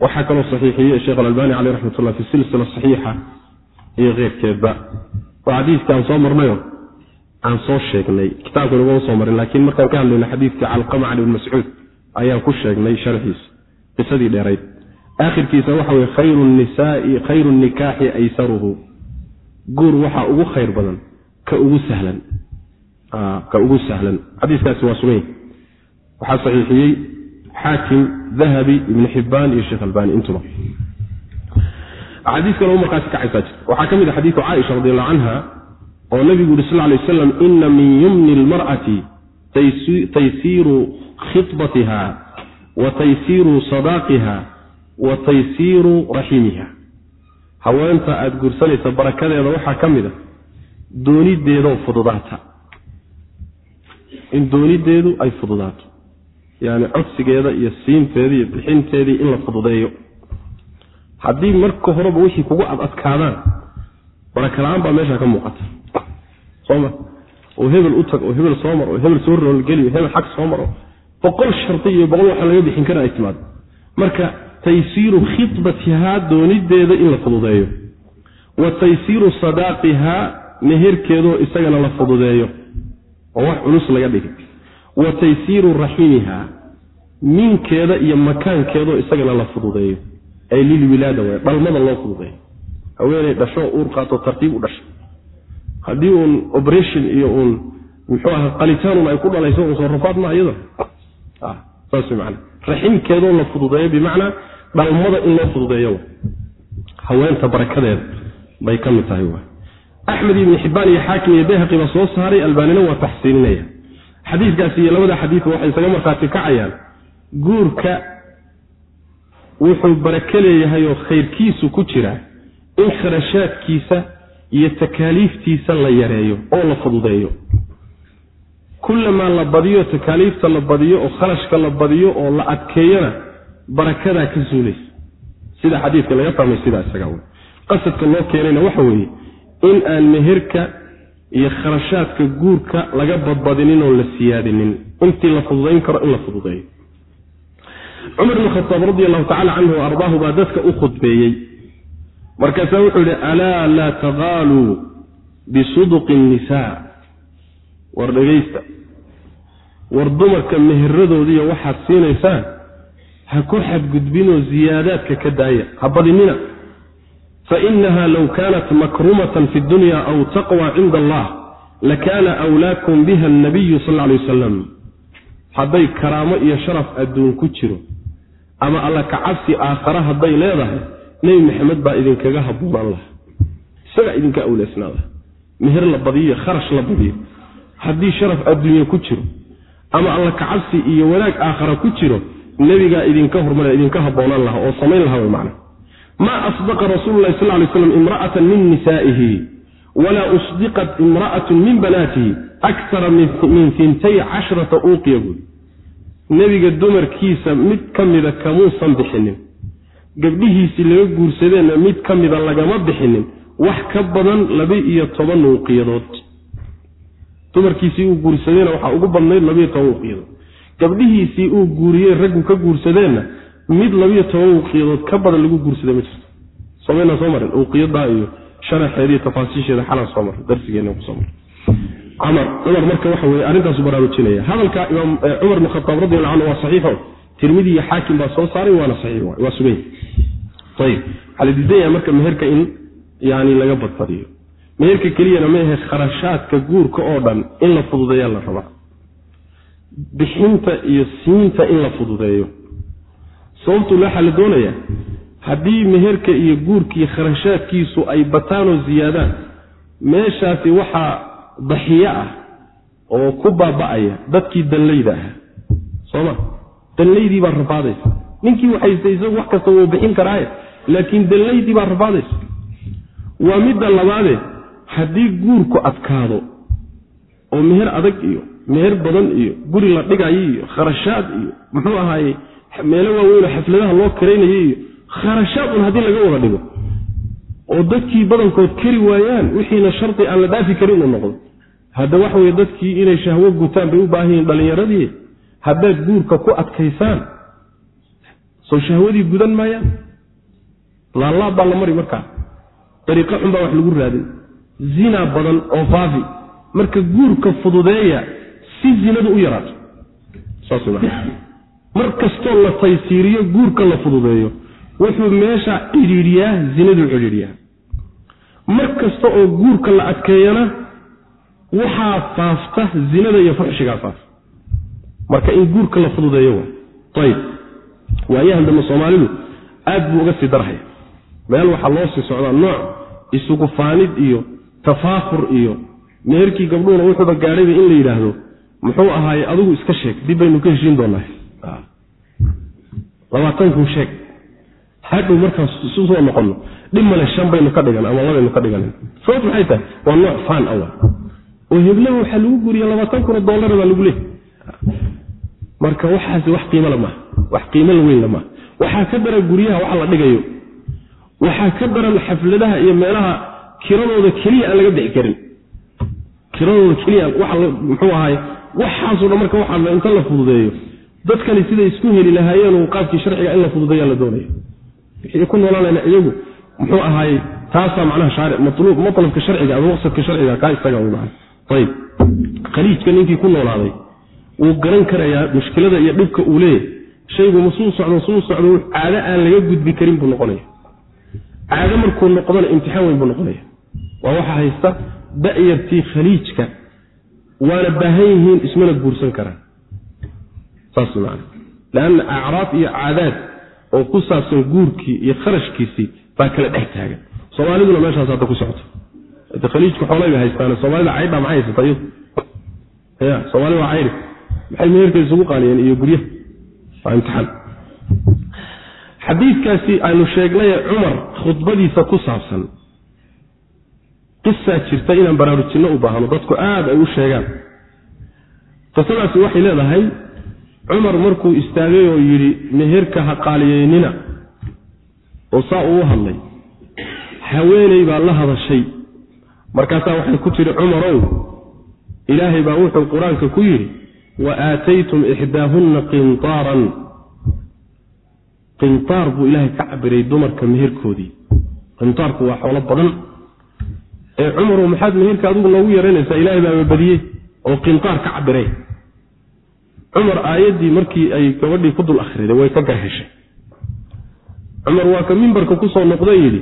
waxaa kaloo saxiixiyey sheekh alalbani caleyh raxmat ullah fi waa xadiidka aan soo marnayo aan soo sheegnay. Kitaabka naguma soo marin laakiin markaan ka hadlayno xadiidka calqama can ibn mascuud ayaan ku sheegnay sharxiisa qisadii dheerayd. Aakhirkiisa waxa weye khayru nisaai khayru nikaaxi aysaruhu. Guur waxaa ugu khayr badan ka ugu sahlan. Ka ugu sahlan. Xadiiskaasi waa sugany waxaa saxiixiyey xaakim dahabi ibni xibbaan iyo sheekh albani intuba axaadiis kale u markaasi kacaysaa jirta waxaa ka mid a xadiidu caaisha radi allahu canha oo nabigu yuri sal lay aslam ina min yumni lmar'ati taysiiru khibatiha wa taysiiru sadaaqiha wa taysiiru raximiha haweenta aada guursanaysa barakadeeda waxaa ka mid a doonideedoo fududaata. In doonideedu ay fududaato yani codsigeeda iyo siinteeda iyo bixinteedii in la fududeeyo haddii marka horeba wixii kugu adadkaadaan barakala-aan baa meesha ka muuqata. Soma oo hebel u tag oo hebel soo mar oo hebel soo roolgeli o hebel xag soo maro. Boqol shardi iyo boqol waxaa laga bixin kara ay timaado marka taysiiru khidbatihaa doonideeda in la fududeeyo. Wa taysiiru sadaaqihaa meherkeedoo isagana la fududeeyo. Oo wax culus laga dhigay wa taysiiru raximihaa minkeeda iyo makaankeedoo isagana la fududeeyo ay lilwilaada way dhalmada loo fududeeyo. Haweenay dhasho uur qaato tartiib u dhashay haddii uun operation iyo uun muxuu aha qalitaanun ay ku dhalayso un soo rafaad ma iyada saas man raximkeedoo la fududeeyo bimacnaa dhalmada in loo fududeeyo. Haweenta barakadeeda bay ka mid tahay axmed ibni xibbaan iyo xaakim iyo bayhaqi baa soo saaray albaanina waa taxsiininaya xadiiskaasi iyo labada xadiidba waxay isaga markhaati kacayaan. Guurka wuxuu barake leeyahay oo khayrkiisu ku jira in kharashaadkiisa iyo takaaliiftiisa la yareeyo oo la fududeeyo. Kullamaa la badiyo takaaliifta la badiyo oo kharashka la badiyo oo la adkeeyana barakadaa ka suulaysa sida xadiidka laga fahmay sidaa isaga qasadka loo keenayna waxa weeye in aan meherka iyo kharashaadka guurka laga badbadinin oo la siyaadinin. Intii la fududayn karo in la fududeeyo cumar ibn khataab radi allahu tacala canhu ardaahu baa dadka u khudbeeyey. Markaasaa wuxuu yihi alaa laa taqaaluu bisuduqi nnisaa war dhegaysta war dumarka meheradoodiiyo waxaad siinaysaan ha ku xadgudbinoo ziyaadaadka ka daaya. Ha badinina. Fainaha low kaanat makrumatan fi dunya aw taqwa cinda allah lakaana wlaakum biha annabiyu sal alay wasalam hadday karaamo iyo sharaf adduun ku jiro ama alla kacabsi aakhare hadday leedahay nebi maxamed baa idinkaga habboonaan laha isagaa idinka awleysnaada. Meher la badiyo kharash la badiyo. Haddii sharaf adduunye ku jiro ama alla kacabsi iyo wanaag aakhara ku jiro nebigaa idinka hormar idinka habboonaan laha oo samayn laha macna. Maa asdaqa rasuulu lahi sal lay slam imra'atan min nisaa'ihi walaa usdiqat imra'atun min banaatihi akara min fintay cashrata uuqiya buuli nebiga dumarkiisa mid ka mida kamuusan bixinin. Gabdhihiisii laga guursadeenna mid ka mida lagama bixinin. Wax ka badan laba-iyo toban uuqiyadood. Dumarkiisii uu guursadeenna waxaa ugu badnayd labaiyo toban uuqiyadood. Gabdhihiisii uu guuriyey raggu ka guursadeenna mid labiyo toban uuqiyadood ka badan lagu guursada ma jirto. Somaynaa soo marin. Uuqiyadaa iyo sharaxeediiyo tafaasiisheeda xalaan soo marin. Darsigeena ku soo marin. camar cumar. Marka waxa weye arrintaasu baraarujinaya hadalka imaam cumar ibn radi allahu canhu waa saxiixo. Tirmidi iyo xaakim baa soo saaray waana saxiix waa sugay ayib waxaa la diidan yahay marka meherka in yani laga badbadiyo meherka keliyana maahe kharashaadka guurka oo dhan in la fududeeyaa la rabaa bixinta iyo siinta in la fududeeyo. Sababtu waxaa la doonayaa haddii meherka iyo guurkii kharashaadkiisu ay bataan oo ziyaadaan meeshaasi waxaa daxiyo ah oo ku baaba'aya dadkii danlayda ahaa sooma danlaydii baa rafaadaysa. Ninkii waxaystay isagu wax kasta wuu bixin karaaye laakiin danlaydii baa rafaadaysa. Waa midda labaade haddii guurku adkaado oo meher adag iyo meher badan iyo guri la dhigayo iyo kharashaad iyo muxuu ahaaye meelo waaweynoo xafladaha loo karaynaya iyo kharashaad un haddii laga wada dhigo oo dadkii badankood kari waayaan wixiina shardi aan la dhaafi karin uu noqdo hadda waxa weye dadkii inay shahwo gutaan bay u baahan yihiin dhallinyaradii haddaad guurka ku adkaysaan soo shahwadii gudan maayaan? Laalaab baa la mari markaa. Dariiqo xun baa wax lagu raadin. Zina badan oo faafi. Marka guurka fududeeya si zinadu u yaraato. Mar kastoo la taysiiriyo guurka la fududeeyo wuxuu meesha cidhiidhiyaa zinaduu cidhiidhiyaa. Mar kasta oo guurka la adkeeyana waxaa faafta zinada iyo fuxshigaa faafa marka in guurka la fududeeyo wa ayib waayahan dambe soomaalidu aad buu uga sii darhaya meel waxaa loo sii socdaa nooc isugu faanid iyo tafaafur iyo meherkii gabdhuhuna wuxuuba gaadhayba in la yidhaahdo muxuu ahaaye adigu iska sheeg dib baynu ka heshiin doonaa. Labaatankuu sheeg. Hadhow markaas isu soo noqonno dhib male shan baynu ka dhigan ama labaynu ka dhiganan sababtu maxay tahay? Waa nooc faan awa oo heblaha waxaa lagu guriya labaatan kun oo dollara baa lagu leehay marka waxaasi wax qiimala maaha wax qiimala weynla maaha waxaa ka daran guryaha waxa la dhigayo. Waxaa ka daran xafladaha iyo meelaha kiradooda keliya aan laga bixi karin. Kiradooda keliya muxuu ahaay waxaasoo dhan marka waxaa inta la fududeeyo. Dadkani siday isku heli lahaayeen qaabkii sharciga in la fududeeya la doonaya wixii ku noolaanayna iyagu muxuu ahaayey taasaa macnaha shaaric matluub matlabka sharciga ama maqsadka sharciga kaa isaga macana ayib khaliijka ninkii ku noolaaday wuu garan karayaa mushkilada iyo dhibka uu leeyahy shaygu masuu socdo suu socdo caado aan laga gudbi karin buu noqonaya caado markuu noqdona imtixaan weyn buu noqonaya waa waxa haysta da'yartii khaliijka waana baahan yihiin ismana guursan karaan. Saas man leanna acraab iyo caadaad oo ku saabsan guurkii iyo kharashkiisii baa kala dhex taagan. Soomaaliduna meeshaas hadda ku socoto khaliijku xoolay bay haystaan soomaalida caydha maxay haysata iyadu ya soomaalida waa cayri maxay meherka isugu qaaniyeen iyo guryaha waa imtixaan. Xadiidkaasi aynu sheegnaye cumar khudbadiisa ku saabsan. Qisaa jirta inaan baraarujinno u baahno dadku aad ay u sheegaan. Qisadaasi waxay leedahay cumar markuu istaagay oo yidhi meherka ha qaaliyeynina oo saa uu hadlay haweeney baa la hadashay markaasaa waxay ku tidhi cumarow ilaahay baa wuxuu qur'aanka ku yidhi wa aataytum ixdaahunna qintaaran. Qintaar buu ilaahay ka cabiray dumarka meherkoodii qintaarku waa xoolo badan. Ee cumarow maxaad meherka adigu noogu yaraynaysaa ilaahay baaba badiyey oo qintaar ka cabiray cumar aayaddii markii ay gabadhii ku dul akhriday way ka garheshay cumar waa ka mimbarka ku soo noqda yidhi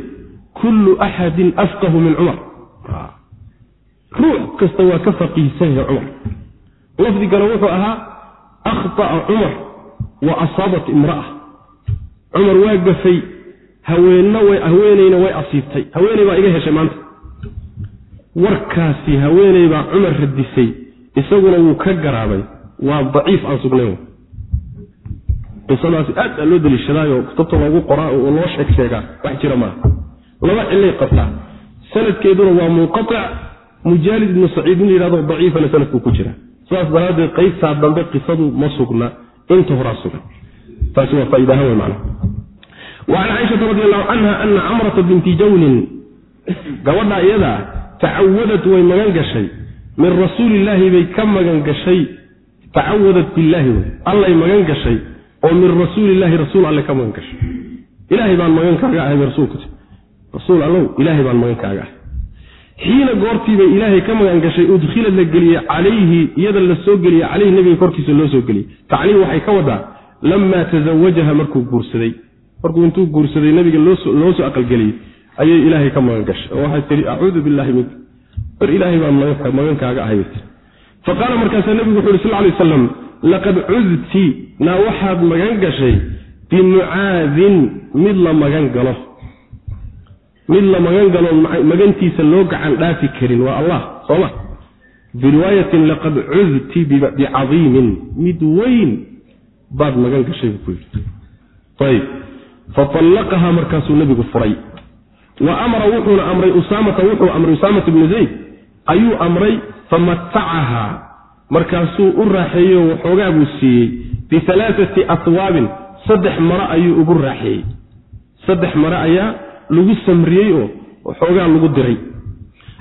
kullu axadin afqahu min cumar ruux kasta waa ka faqiihsan yahay cumar. Lafdigana wuxuu ahaa akhطa'a cumar wa asaabat imra'a cumar waa gafay haweenna way haweeneyna way asiibtay. Haweeney baa iga heshay maanta. Warkaasi haweeney baa cumar radisay isaguna wuu ka garaabay. Waa daciif aan sugnayn. Qisadaasi aad baa loo deliishadaayo kutubta loogu qoraa oo loo sheeg sheegaa. Wax jira maaha. Laba cilay qabtaa sanadkeeduna waa munqaic mujaalid ibnu saciid in la yihahdo daciifana sanadku ku jira. Sidaas daraaddeed qaybtaa dambe qisadu ma sugna inta horaa sugan taasi waa faaidahaan wey macna. Wacan caaishata radi allahu canha ana camrata binti jawnin gabadha iyadaa tacawadat way magan gashay. Min rasuulillaahi bay ka magan gashay. Tacawadat billaahi wey allay magan gashay. Oo min rasuulillahi rasuul alle ka magan gashay. Ilaahay baan magan kaaga ahay rasuulku rasuul allow ilaahay baan magan kaaga ahay xiina goortiibay ilaahay ka magan gashay udkhilad la geliyey calayhi iyada la soo geliyey caleyhi nebiga korkiisa loo soo geliyey. Tacliim waxay ka wadaa lamaa tazawajaha markuu guursaday. Markuu intuu guursaday nebiga loo soo aqalgeliyey ayay ilaahay ka magan gashay. Oo waxay tihi acuudu billaahi minka. Bar ilaahay baa magankaaga ahay fa qaala markaasaa nebigu wuxu uhi sal lay aslam laqad cudti naa waxaad magan gashay bimucaadin mid la magan galo mid la magan galo magantiisa loo gacan dhaafi karin waa allah sooma biriwaayatin laqad cudti bicadiimin mid weyn baad magan gashay buu ku yidhi. Ayb faallaqahaa markaasuu nebigu furay. Wa amara wuxuuna amray usaamata wuxuu amray usaamata bnu zayd ayuu amray famatacahaa markaasuu u raaxeeyo waxoogaa buu siiyey bialaaati aswaabin saddex mare ayuu ugu raaxeeyey. Saddex mare ayaa lagu samriyey oo waxoogaa lagu diray.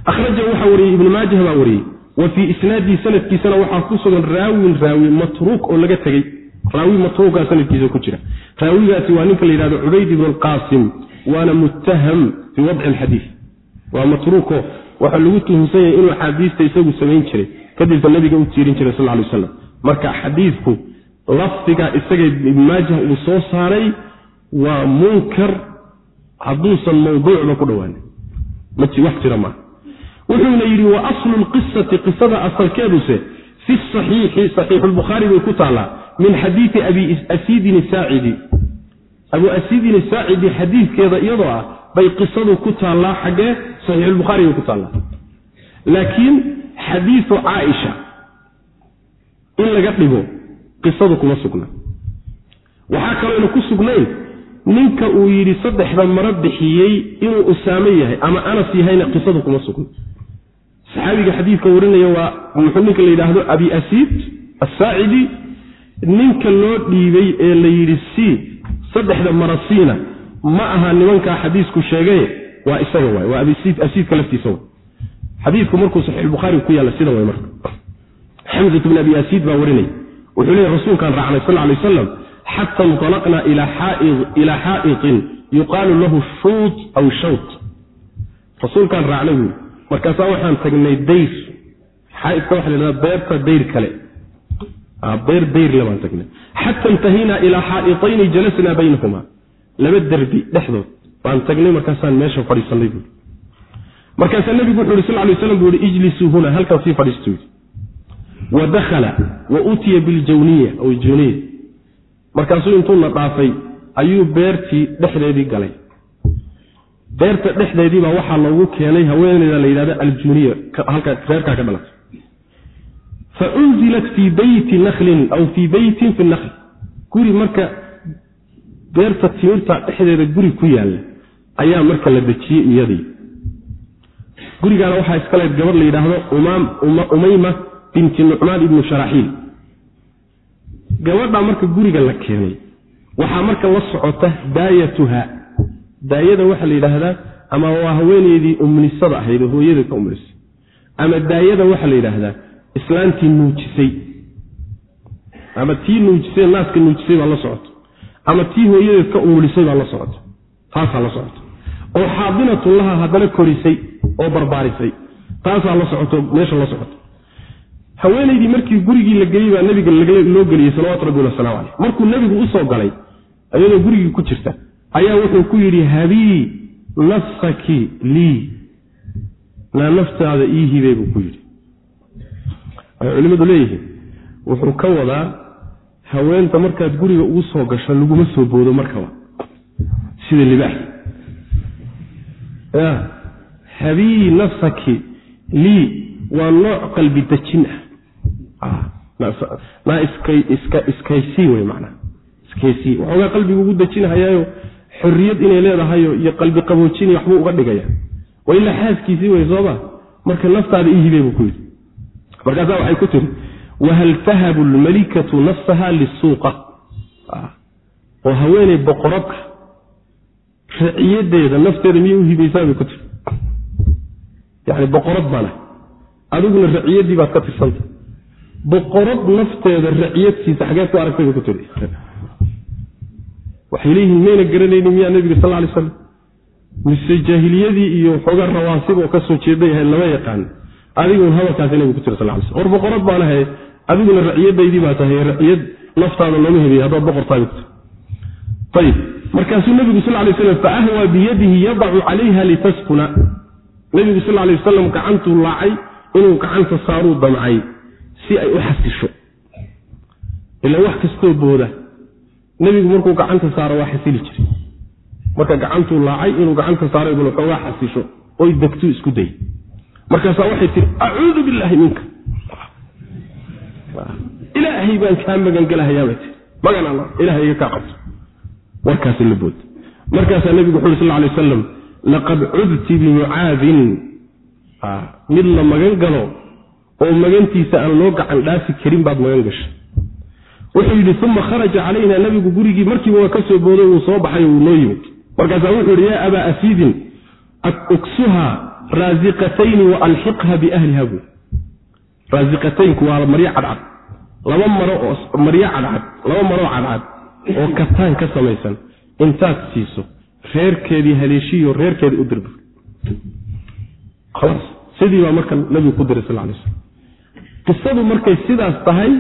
Akhrajahu waxaa wariyey ibnu maajah baa wariyey wa fii isnaadihi sanadkiisana waxaa ku sugan raawin raawi matruuk oo laga tegey. Raawi matruukaa sanadkiisa ku jira. Raawigaasi waa ninka la yidhahdo cubayd ibnu alqaasim waana muttaham fii wadci alxadiid waa matruuko waxaa lagu tuhumsan yahay inuu axaadiista isagu samayn jiray kadibka nabiga u tiirin jiray sal lay aslam marka xadiidku lafdiga isaga ibn maajah uu soo saaray waa munkar hadduusan mawduucba ku dhowaanin wax jira maaha wuxuuna yidhi wa aslu lqisati qisada asalkeeduse fi saxiixi saxiixu lbukhaari bay ku taallaa min xadiidi abi asidin saacidi. Abu asidin saacidi xadiidkeeda iyadoo ah bay qisadu ku taallaa xaggee saxiixulbukhaari bay ku taallaa. Laakiin xadiidu caaisha in laga dhigo qisadu kuma sugna. Waxaa kalooyna ku sugnayn ninka uu yidhi saddexda maro bixiyey inuu usaame yahay ama anas yahayna qisadu kuma sugna saxaabiga xadiidka warinaya waa muxuu ninka la yidhaahdo abi asiid assaacidi. Ninka loo dhiibay ee la yidhi sii saddexda mara siina ma aha nimankaa xadiisku sheegaye waa isaga waay waa asiidka laftiisa way xadiidku markuu saxiixulbukhaari ku yaalla sida way marka. Xamzat bn abi asiid baa warinaya. Wuxuu leeyahy rasuulkaan raacnay sal lay wasalam xata inطalaqna ilaa xaa'iqin yuqaalu lahu shuut aw shawt rasuulkaan raacnay buuri markaasaa waxaan tagnay dayr xaaidka waxa la ydhahda beerta dayr kale beer dayrle baan tagnay xata intahaynaa ilaa xaa'iطayni jalasnaa baynahuma laba derbi dhexdood baan tagnay markaasaan meesha fadhiisanay buui markaasaa nebigu wuxu yhi sal lay slam bu ihi ijlisuu huna halkan sii fadhiistu yidhi wa dakhala wa utiya biljawniya aw jawniya markaasuu intuuna dhaafay ayuu beertii dhexdeedii galay. Beerta dhexdeediibaa waxaa loogu keenay haweeneyda la yidhahdo aljuniya halka reerkaa ka dhalatay. Fa unzilat fii beyti naklin aw fii beytin fi nakl guri marka beerta timirta dhexdeeda guri ku yaalla ayaa marka la dejiyey iyadii. Gurigaana waxaa iska leed gabadh la yidhaahdo umayma binti nucmaan ibnu sharaxiil gabadha marka guriga la keenay. Waxaa marka la socota daayatuha. Daayada waxaa la yidhaahdaa ama waa haweeneydii umnisada ahayd oo hooyada ka umnisay ama daayada waxaa la yidhaahdaa islaantii nuujisay. Ama tii nuujisay naaska nuujisay baa la socota. Ama tii hooyadeed ka umulisay baa la socota. Taasaa la socota. Oo xaadinatun laha haddana korisay oo barbaarisay taasaa la socoto meesha la socota haweenaydii markii gurigii la geliyey baa nabiga loo geliyey salawatu rabbi wasalaamu caleyh markuu nebigu u soo galay iyadoo gurigii ku jirta ayaa wuxuu ku yidhi habii nafsaki lii naa naftaada ii hibey buu ku yidhi. Waxay culimmadu leeyihiin wuxuu ka wadaa haweenta markaad guriga ugu soo gasho laguma soo boodo markaba. Sida libaax habii nafsaki lii waa nooc qalbi dejin ah manaa iskaysii qalbigu ugu dejinahayaayo xorriyad inay leedahayo iyo qalbi qaboojini waxbuu uga dhigaya. Waa ilaa xaaskiisii wey sooma marka naftaada ii hibey buu ku yidhi. Markaasaa waxay ku tiri wahal tahabu lmalikatu nafsaha lisuuqa? Oo haweeney boqoradka raciyadeeda nafteeda miyay u hibaysaa bay ku tiri yani boqorad baana adiguna raciyadii baad ka tirsanta boqorad nafteeda raciyadsiisa xageed ku aragtay bay ku tiri. Waxay leeyihiin mayna garanaynin miyaa nebiga sal lay slam mise jaahiliyadii iyo xoogaa rawaasib oo ka soo jeeday ahayd lama yaqaan. Adigun hadalkaasi nebigu ku tiri sal lay slam war boqorad baan ahay adiguna raciyadaydii baa tahay raciyad naftaada looma hebay haddaad boqor tahay bay ku tiri. Ayib markaasuu nebigu sal lay slam faahwaa biyadihi yadacu calayha litaskuna. Nebigu sal lay wasalam gacantuu laacay inuu gacanta saaruu damcay si ay u xasisho ila wax kastoo booda nebigu markuu gacanta saaro waa xasili jiray. Marka gacantuu laacay inuu gacanta saaro bal waxoogaa xasisho oy degtuu isku dayay markaasaa waxay tihi acuudu billaahi minka. Ilaahay baan kaa magangelahayaabay tii magan alla ilahay iga kaa qabto. Warkaasi la bood. Markaasaa nebigu wuxu uri sal lay wasalam laqad cudti bimucaadin. Mid la magan galo oo magantiisa aan loo gacan dhaafi karin baad magan gashay. Wuxuu yidhi uma kharaja calayna nabigu gurigii markiiba waa ka soo booday wuu soo baxay wuu noo yimid. Markaasaa wuxuu yidhi yaa abaa asiidin uksuha raasiqatayni wa alxiqha biahliha buy raasiqataynku waa maryo cadcad laba maro oo maryo cadcad laba maroo cadcad oo kataan ka samaysan intaad siiso reerkeedii haleeshiyo reerkeedii u dirba sidii baa marka nabigu ku diray sal lay slam qisadu markay sidaas tahay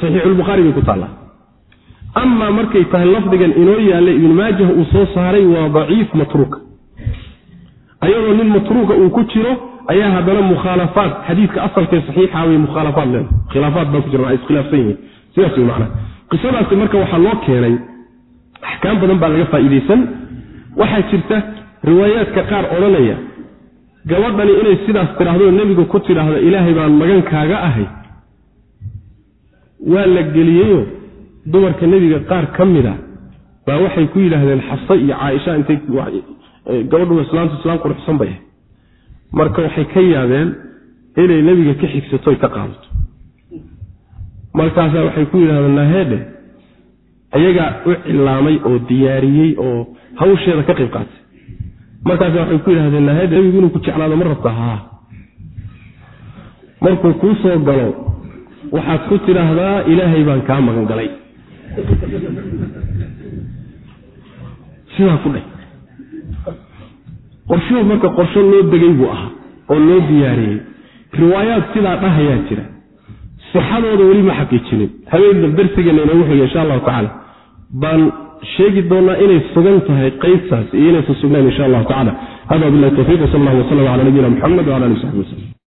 saxiixulbukhaari bay ku taallaa. Amaa markay tahay lafdigan inoo yaalla ibnu maajah uu soo saaray waa daciif matruuka ayadoo nin matruuka uu ku jiro ayaa haddana mukhaalafaad xadiidka asalkee saxiixa way mukhaalafaad leeda khilaafaad baa ku jira waa iskhilaafsan yihiin. Sidaas wey macnaha qisadaasi marka waxaa loo keenay axkaam badan baa laga faa'iidaysan. Waxaa jirta riwaayaadka qaar odhanaya gabadhani inay sidaas tidhaahdo nebiga ku tidhaahdo ilaahay baan magankaaga ahay. Waa la geliyeyo dumarka nebiga qaar ka mida baa waxay ku yidhaahdeen xafse iyo caaisha intay gabadhu islaamtu islaam quruxsan bay ahay marka waxay ka yaabeen inay nebiga ka xigsato ay ka qaadato. Markaasaa waxay ku yidhahdeen naheedhe ayagaa u cilaamay oo diyaariyey oo hawsheeda ka qayb qaatay markaasa waxay ku yidhahdeen nebigu inuu ku jeclaado ma rabta haa markuu kuu soo galo waxaad ku tidhaahdaa ilaahay baan kaa magan galay. Sidaa ku dheh qorshuhu marka qorsho loo degay buu ahaa oo loo diyaariyey. Riwaayaad sidaa dhahayaa jira. Sixadooda weli ma xaqiijinin. Habeenna darsigeena inoogu xiga insha allahu tacaala baan sheegi doonaa inay sugan tahay qaybtaas iyo inaysan sugnayn insha allahu tacala hada bilahi tawfiiq sal allah waslam cala nabiyina muxamed wala ali saxbi waslm